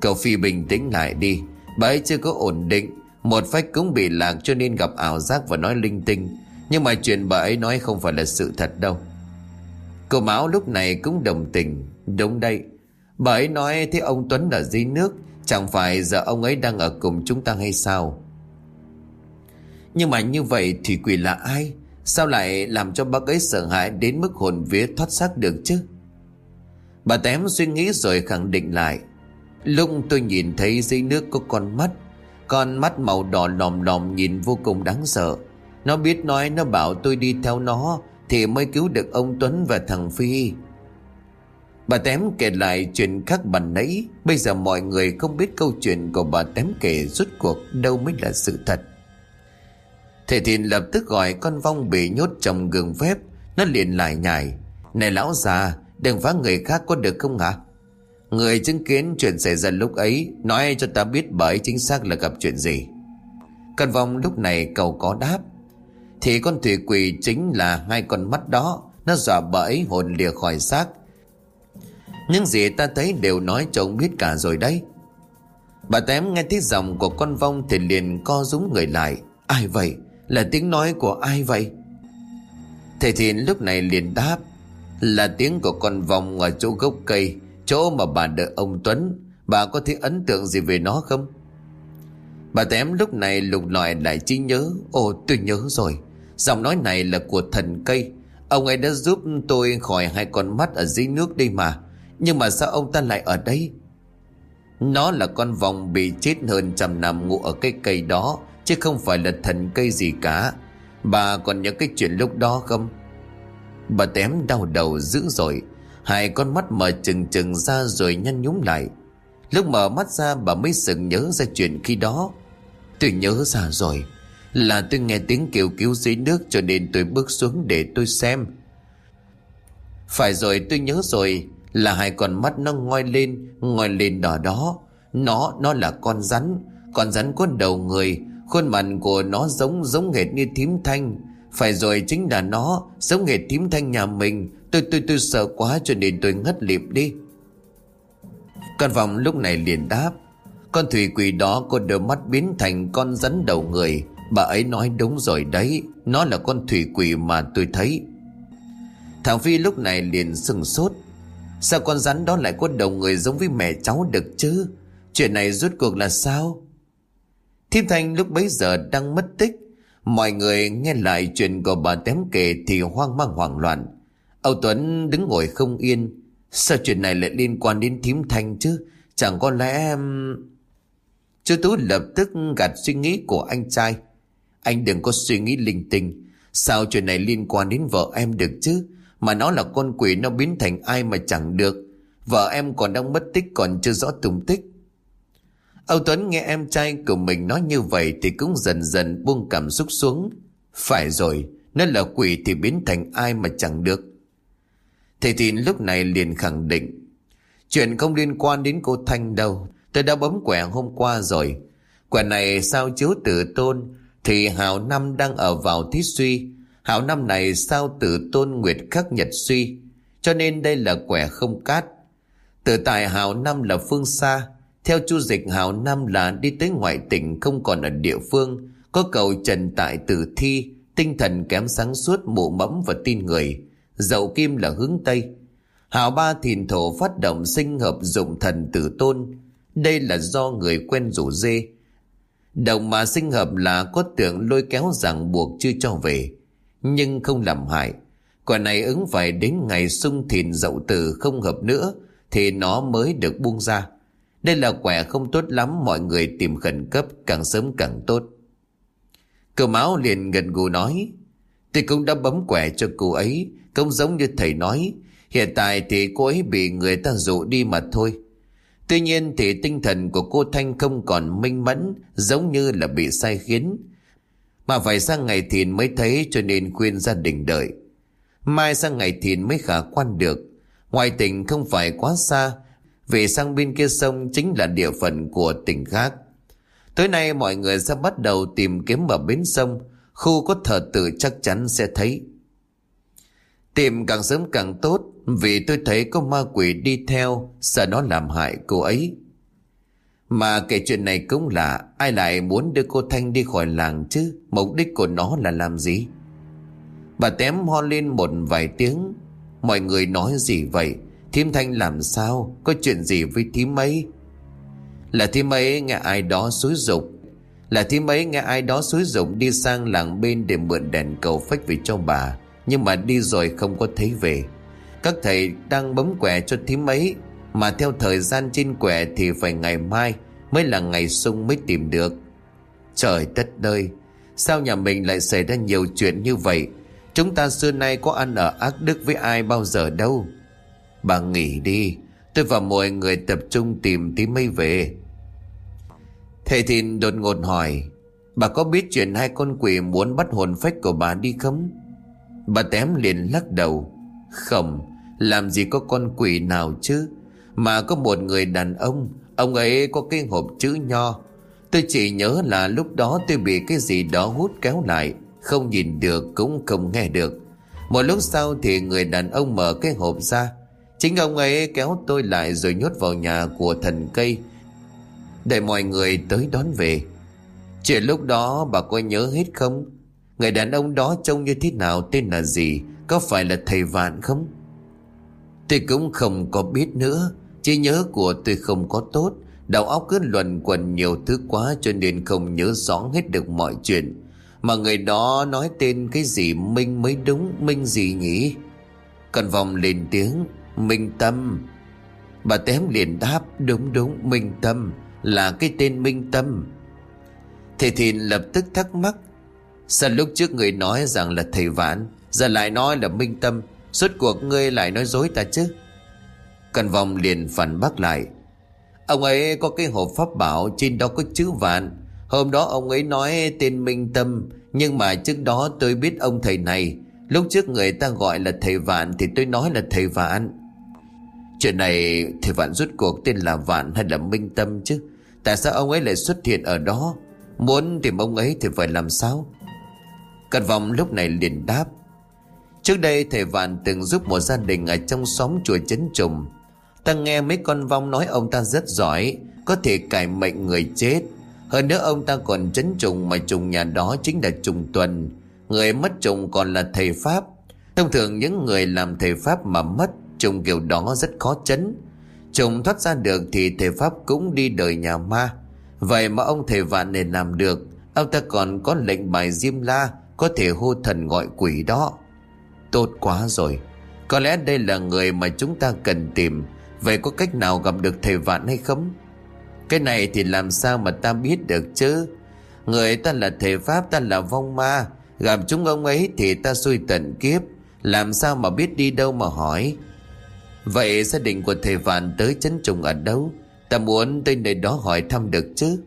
Cậu Phi bình tĩnh lại đi, Bà ấy chưa có ổn định, Một phách cũng bị lạc cho nên gặp ảo giác và nói linh tinh. Nhưng mà chuyện bà ấy nói không phải là sự thật đâu. Cậu Mão lúc này cũng đồng tình, Đúng đây Bà ấy nói thế ông Tuấn ở dưới nước, Chẳng phải giờ ông ấy đang ở cùng chúng ta hay sao? Nhưng mà như vậy thì quỷ là ai? Sao lại làm cho bác ấy sợ hãi Đến mức hồn vía thoát xác được chứ? Bà tém suy nghĩ rồi khẳng định lại. Lúc tôi nhìn thấy dưới nước có con mắt Con mắt màu đỏ lòm lòm nhìn vô cùng đáng sợ. Nó biết nói nó bảo tôi đi theo nó Thì mới cứu được ông Tuấn và thằng Phi. Bà Tém kể lại chuyện khác bằng nãy. Bây giờ mọi người không biết câu chuyện của bà Tém kể rút cuộc đâu mới là sự thật. Thầy Thìn lập tức gọi con vong bị nhốt trong gừng phép. Nó liền lại nhảy. Này lão già đừng phá người khác có được không hả? Người chứng kiến chuyện xảy ra lúc ấy, Nói cho ta biết bởi chính xác là gặp chuyện gì. Con vong lúc này cầu có đáp. Thì con thủy quỷ chính là hai con mắt đó, Nó dọa bởi hồn lìa khỏi xác. Những gì ta thấy đều nói cho ông biết cả rồi đấy. Bà tém nghe tiếng giọng của con vong Thì liền co rúm người lại. Ai vậy? Là tiếng nói của ai vậy? Thầy Thìn lúc này liền đáp. Là tiếng của con vòng ở chỗ gốc cây, Chỗ mà bà đợi ông Tuấn. Bà có thấy ấn tượng gì về nó không? Bà tém lúc này lục lọi lại trí nhớ. Ồ, tôi nhớ rồi. Giọng nói này là của thần cây. Ông ấy đã giúp tôi khỏi hai con mắt ở dưới nước đây mà. Nhưng mà sao ông ta lại ở đây? Nó là con vòng bị chết hơn trăm năm ngủ ở cái cây đó, Chứ không phải là thần cây gì cả. Bà còn nhớ cái chuyện lúc đó không? Bà tém đau đầu dữ rồi Hai con mắt mở trừng trừng ra rồi nhăn nhúm lại. Lúc mở mắt ra, bà mới sừng nhớ ra chuyện khi đó. Tôi nhớ ra rồi. Là tôi nghe tiếng kêu cứu dưới nước cho nên tôi bước xuống để tôi xem. Phải rồi, tôi nhớ rồi. Là hai con mắt nó ngoi lên ngoi lên đỏ đó. Nó nó là con rắn. Con rắn có đầu người, khuôn mặt của nó giống giống hệt như thím thanh phải rồi chính là nó, giống nghề thím thanh nhà mình. Tôi tôi tôi sợ quá cho nên tôi ngất lịm đi. Con vòng lúc này liền đáp, con thủy quỷ đó có đôi mắt biến thành con rắn đầu người. Bà ấy nói đúng rồi đấy, nó là con thủy quỷ mà tôi thấy. Thằng phi lúc này liền sừng sốt, Sao con rắn đó lại có đầu người giống với mẹ cháu được chứ? Chuyện này rốt cuộc là sao? Thiên Thanh lúc bấy giờ đang mất tích. Mọi người nghe lại chuyện của bà tém kể thì hoang mang hoảng loạn. Âu Tuấn đứng ngồi không yên. Sao chuyện này lại liên quan đến thím Thanh chứ? Chẳng có lẽ... em Chú Tú lập tức gạt suy nghĩ của anh trai. Anh đừng có suy nghĩ linh tinh. Sao chuyện này liên quan đến vợ em được chứ? Mà nó là con quỷ, nó biến thành ai mà chẳng được. Vợ em còn đang mất tích, còn chưa rõ tung tích. Âu Tuấn nghe em trai của mình nói như vậy thì cũng dần dần buông cảm xúc xuống. Phải rồi, nó là quỷ thì biến thành ai mà chẳng được. Thầy Thìn lúc này liền khẳng định. Chuyện không liên quan đến cô Thanh đâu. Tôi đã bấm quẻ hôm qua rồi. Quẻ này sao chiếu tử tôn thì hào năm đang ở vào thí suy. Hào năm này sao tử tôn nguyệt khắc nhật suy. Cho nên đây là quẻ không cát. Tử tại hào năm là phương xa theo chu dịch hào nam là đi tới ngoại tỉnh không còn ở địa phương, có cầu trần tại tử thi, tinh thần kém sáng suốt mụ mẫm và tin người. Dậu kim là hướng Tây. Hào ba thìn thổ phát động sinh hợp dụng thần tử tôn. Đây là do người quen rủ dê. đồng mà sinh hợp là có tượng lôi kéo ràng buộc chưa cho về. Nhưng không làm hại. Quả này ứng phải đến ngày sung thìn dậu tử không hợp nữa thì nó mới được buông ra. Đây là quẻ không tốt lắm, mọi người tìm khẩn cấp, càng sớm càng tốt. Cậu máu liền gần gù nói, Tôi cũng đã bấm quẻ cho cô ấy, Cũng giống như thầy nói, Hiện tại thì cô ấy bị người ta dụ đi mà thôi. Tuy nhiên thì tinh thần của cô Thanh không còn minh mẫn, Giống như là bị sai khiến. Mà phải sang ngày thìn mới thấy, cho nên khuyên gia đình đợi. Mai sang ngày thìn mới khả quan được. Ngoài tỉnh không phải quá xa vì sang bên kia sông chính là địa phận của tỉnh khác. Tối nay mọi người sẽ bắt đầu tìm kiếm ở bến sông, khu có thờ tự chắc chắn sẽ thấy. Tìm càng sớm càng tốt, vì tôi thấy có ma quỷ đi theo, sợ nó làm hại cô ấy. Mà kể chuyện này cũng là ai lại muốn đưa cô Thanh đi khỏi làng chứ, mục đích của nó là làm gì? Bà tém ho lên một vài tiếng, mọi người nói gì vậy? Thím Thanh làm sao? Có chuyện gì với thím ấy? Là thím ấy nghe ai đó xúi dục. Là thím ấy nghe ai đó xúi dục Đi sang làng bên để mượn đèn cầu phách về cho bà. Nhưng mà đi rồi không có thấy về. Các thầy đang bấm quẻ cho thím ấy. Mà theo thời gian trên quẻ Thì phải ngày mai Mới là ngày sung mới tìm được. Trời đất ơi! Sao nhà mình lại xảy ra nhiều chuyện như vậy? Chúng ta xưa nay có ăn ở ác đức với ai bao giờ đâu? Bà nghỉ đi. Tôi và mọi người tập trung tìm tí mây về. Thầy Thìn đột ngột hỏi, Bà có biết chuyện hai con quỷ muốn bắt hồn phách của bà đi không? Bà tém liền lắc đầu, Không, Làm gì có con quỷ nào chứ? Mà có một người đàn ông Ông ấy có cái hộp chữ nho. Tôi chỉ nhớ là lúc đó tôi bị cái gì đó hút kéo lại, Không nhìn được cũng không nghe được. Một lúc sau thì người đàn ông mở cái hộp ra Chính ông ấy kéo tôi lại rồi nhốt vào nhà của thần cây, Để mọi người tới đón về Chuyện lúc đó bà có nhớ hết không? Người đàn ông đó trông như thế nào, tên là gì? Có phải là thầy Vạn không? Tôi cũng không có biết nữa Chỉ nhớ của tôi không có tốt Đầu óc cứ luẩn quẩn nhiều thứ quá Cho nên không nhớ rõ hết được mọi chuyện Mà người đó nói tên cái gì Minh mới đúng, Minh gì nhỉ Còn vòng lên tiếng Minh Tâm. Bà tém liền đáp, Đúng đúng, Minh Tâm, Là cái tên Minh Tâm. Thầy Thìn lập tức thắc mắc, Sao lúc trước người nói rằng là thầy Vãn, Giờ lại nói là Minh Tâm, Suốt cuộc ngươi lại nói dối ta chứ? Cần vòng liền phản bác lại, Ông ấy có cái hộp pháp bảo Trên đó có chữ Vạn Hôm đó ông ấy nói tên Minh Tâm, Nhưng mà trước đó tôi biết ông thầy này. Lúc trước người ta gọi là thầy Vạn Thì tôi nói là thầy Vạn Chuyện này thì Vạn rút cuộc tên là Vạn hay là Minh Tâm chứ? Tại sao ông ấy lại xuất hiện ở đó? Muốn tìm ông ấy thì phải làm sao? Cận vọng lúc này liền đáp. Trước đây thầy Vạn từng giúp một gia đình Ở trong xóm chùa Chấn Trùng. Ta nghe mấy con vong nói ông ta rất giỏi, Có thể cải mệnh người chết. Hơn nữa ông ta còn chấn trùng Mà trùng nhà đó chính là trùng tuần. Người mất trùng còn là thầy Pháp. Thông thường những người làm thầy Pháp mà mất Trùng kiểu đó rất khó chấn. Trùng thoát ra được thì thầy Pháp cũng đi đời nhà ma. Vậy mà ông thầy vạn này làm được, Ông ta còn có lệnh bài diêm la, Có thể hô thần gọi quỷ đó. Tốt quá rồi. Có lẽ đây là người mà chúng ta cần tìm. Vậy có cách nào gặp được thầy vạn hay không? Cái này thì làm sao mà ta biết được chứ? Người ta là thầy Pháp, ta là vong ma. Gặp chúng ông ấy thì ta xui tận kiếp. Làm sao mà biết đi đâu mà hỏi? Vậy gia đình của thầy Vạn tới chấn trùng ở đâu? Ta muốn tới nơi đó hỏi thăm được chứ.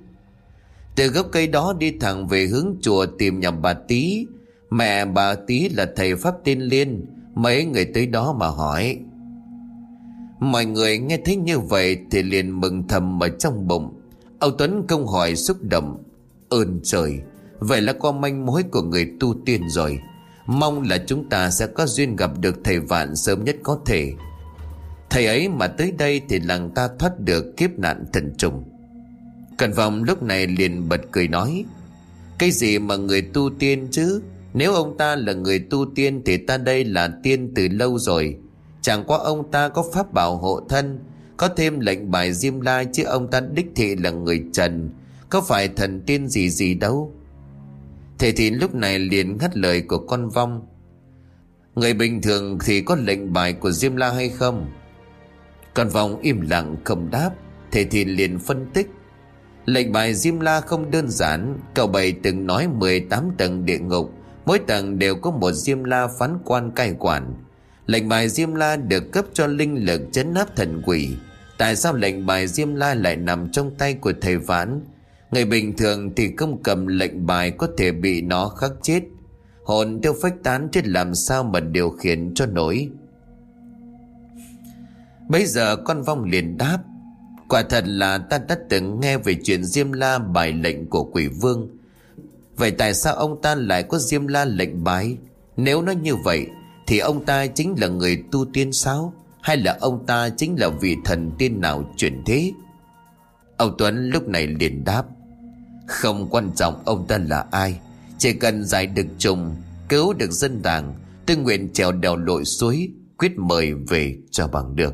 Từ gốc cây đó đi thẳng về hướng chùa tìm nhà bà Tý. Mẹ bà Tý là thầy Pháp Tiên Liên. Mấy người tới đó mà hỏi. Mọi người nghe thấy như vậy Thì liền mừng thầm ở trong bụng. Âu Tuấn công hỏi xúc động. Ơn trời, Vậy là có manh mối của người tu tiên rồi. Mong là chúng ta sẽ có duyên gặp được thầy vạn sớm nhất có thể. Thầy ấy mà tới đây thì làng ta thoát được kiếp nạn thần trùng. Cần vòng lúc này liền bật cười nói, Cái gì mà người tu tiên chứ? Nếu ông ta là người tu tiên Thì ta đây là tiên từ lâu rồi. Chẳng qua ông ta có pháp bảo hộ thân, Có thêm lệnh bài diêm la Chứ ông ta đích thị là người trần. Có phải thần tiên gì gì đâu? Thầy thì lúc này liền ngắt lời của con vong. Người bình thường thì có lệnh bài của Diêm La hay không? Còn vòng im lặng không đáp Thầy thì liền phân tích. Lệnh bài Diêm La không đơn giản, Cậu bảy từng nói 18 tầng địa ngục, Mỗi tầng đều có một Diêm La phán quan cai quản. Lệnh bài Diêm La được cấp cho linh lực chấn áp thần quỷ. Tại sao lệnh bài Diêm La lại nằm trong tay của thầy Vãn? Người bình thường thì không cầm lệnh bài có thể bị nó khắc chết. Hồn tiêu phách tán chết làm sao mà điều khiển cho nổi? Bây giờ con vong liền đáp, Quả thật là ta đã từng nghe về chuyện Diêm La bài lệnh của quỷ vương. Vậy tại sao ông ta lại có Diêm La lệnh bài? Nếu nói như vậy, Thì ông ta chính là người tu tiên sao? Hay là ông ta chính là vị thần tiên nào chuyển thế? Ông Tuấn lúc này liền đáp, không quan trọng ông ta là ai, Chỉ cần giải được trùng Cứu được dân đảng Tôi nguyện trèo đèo lội suối, Quyết mời về cho bằng được.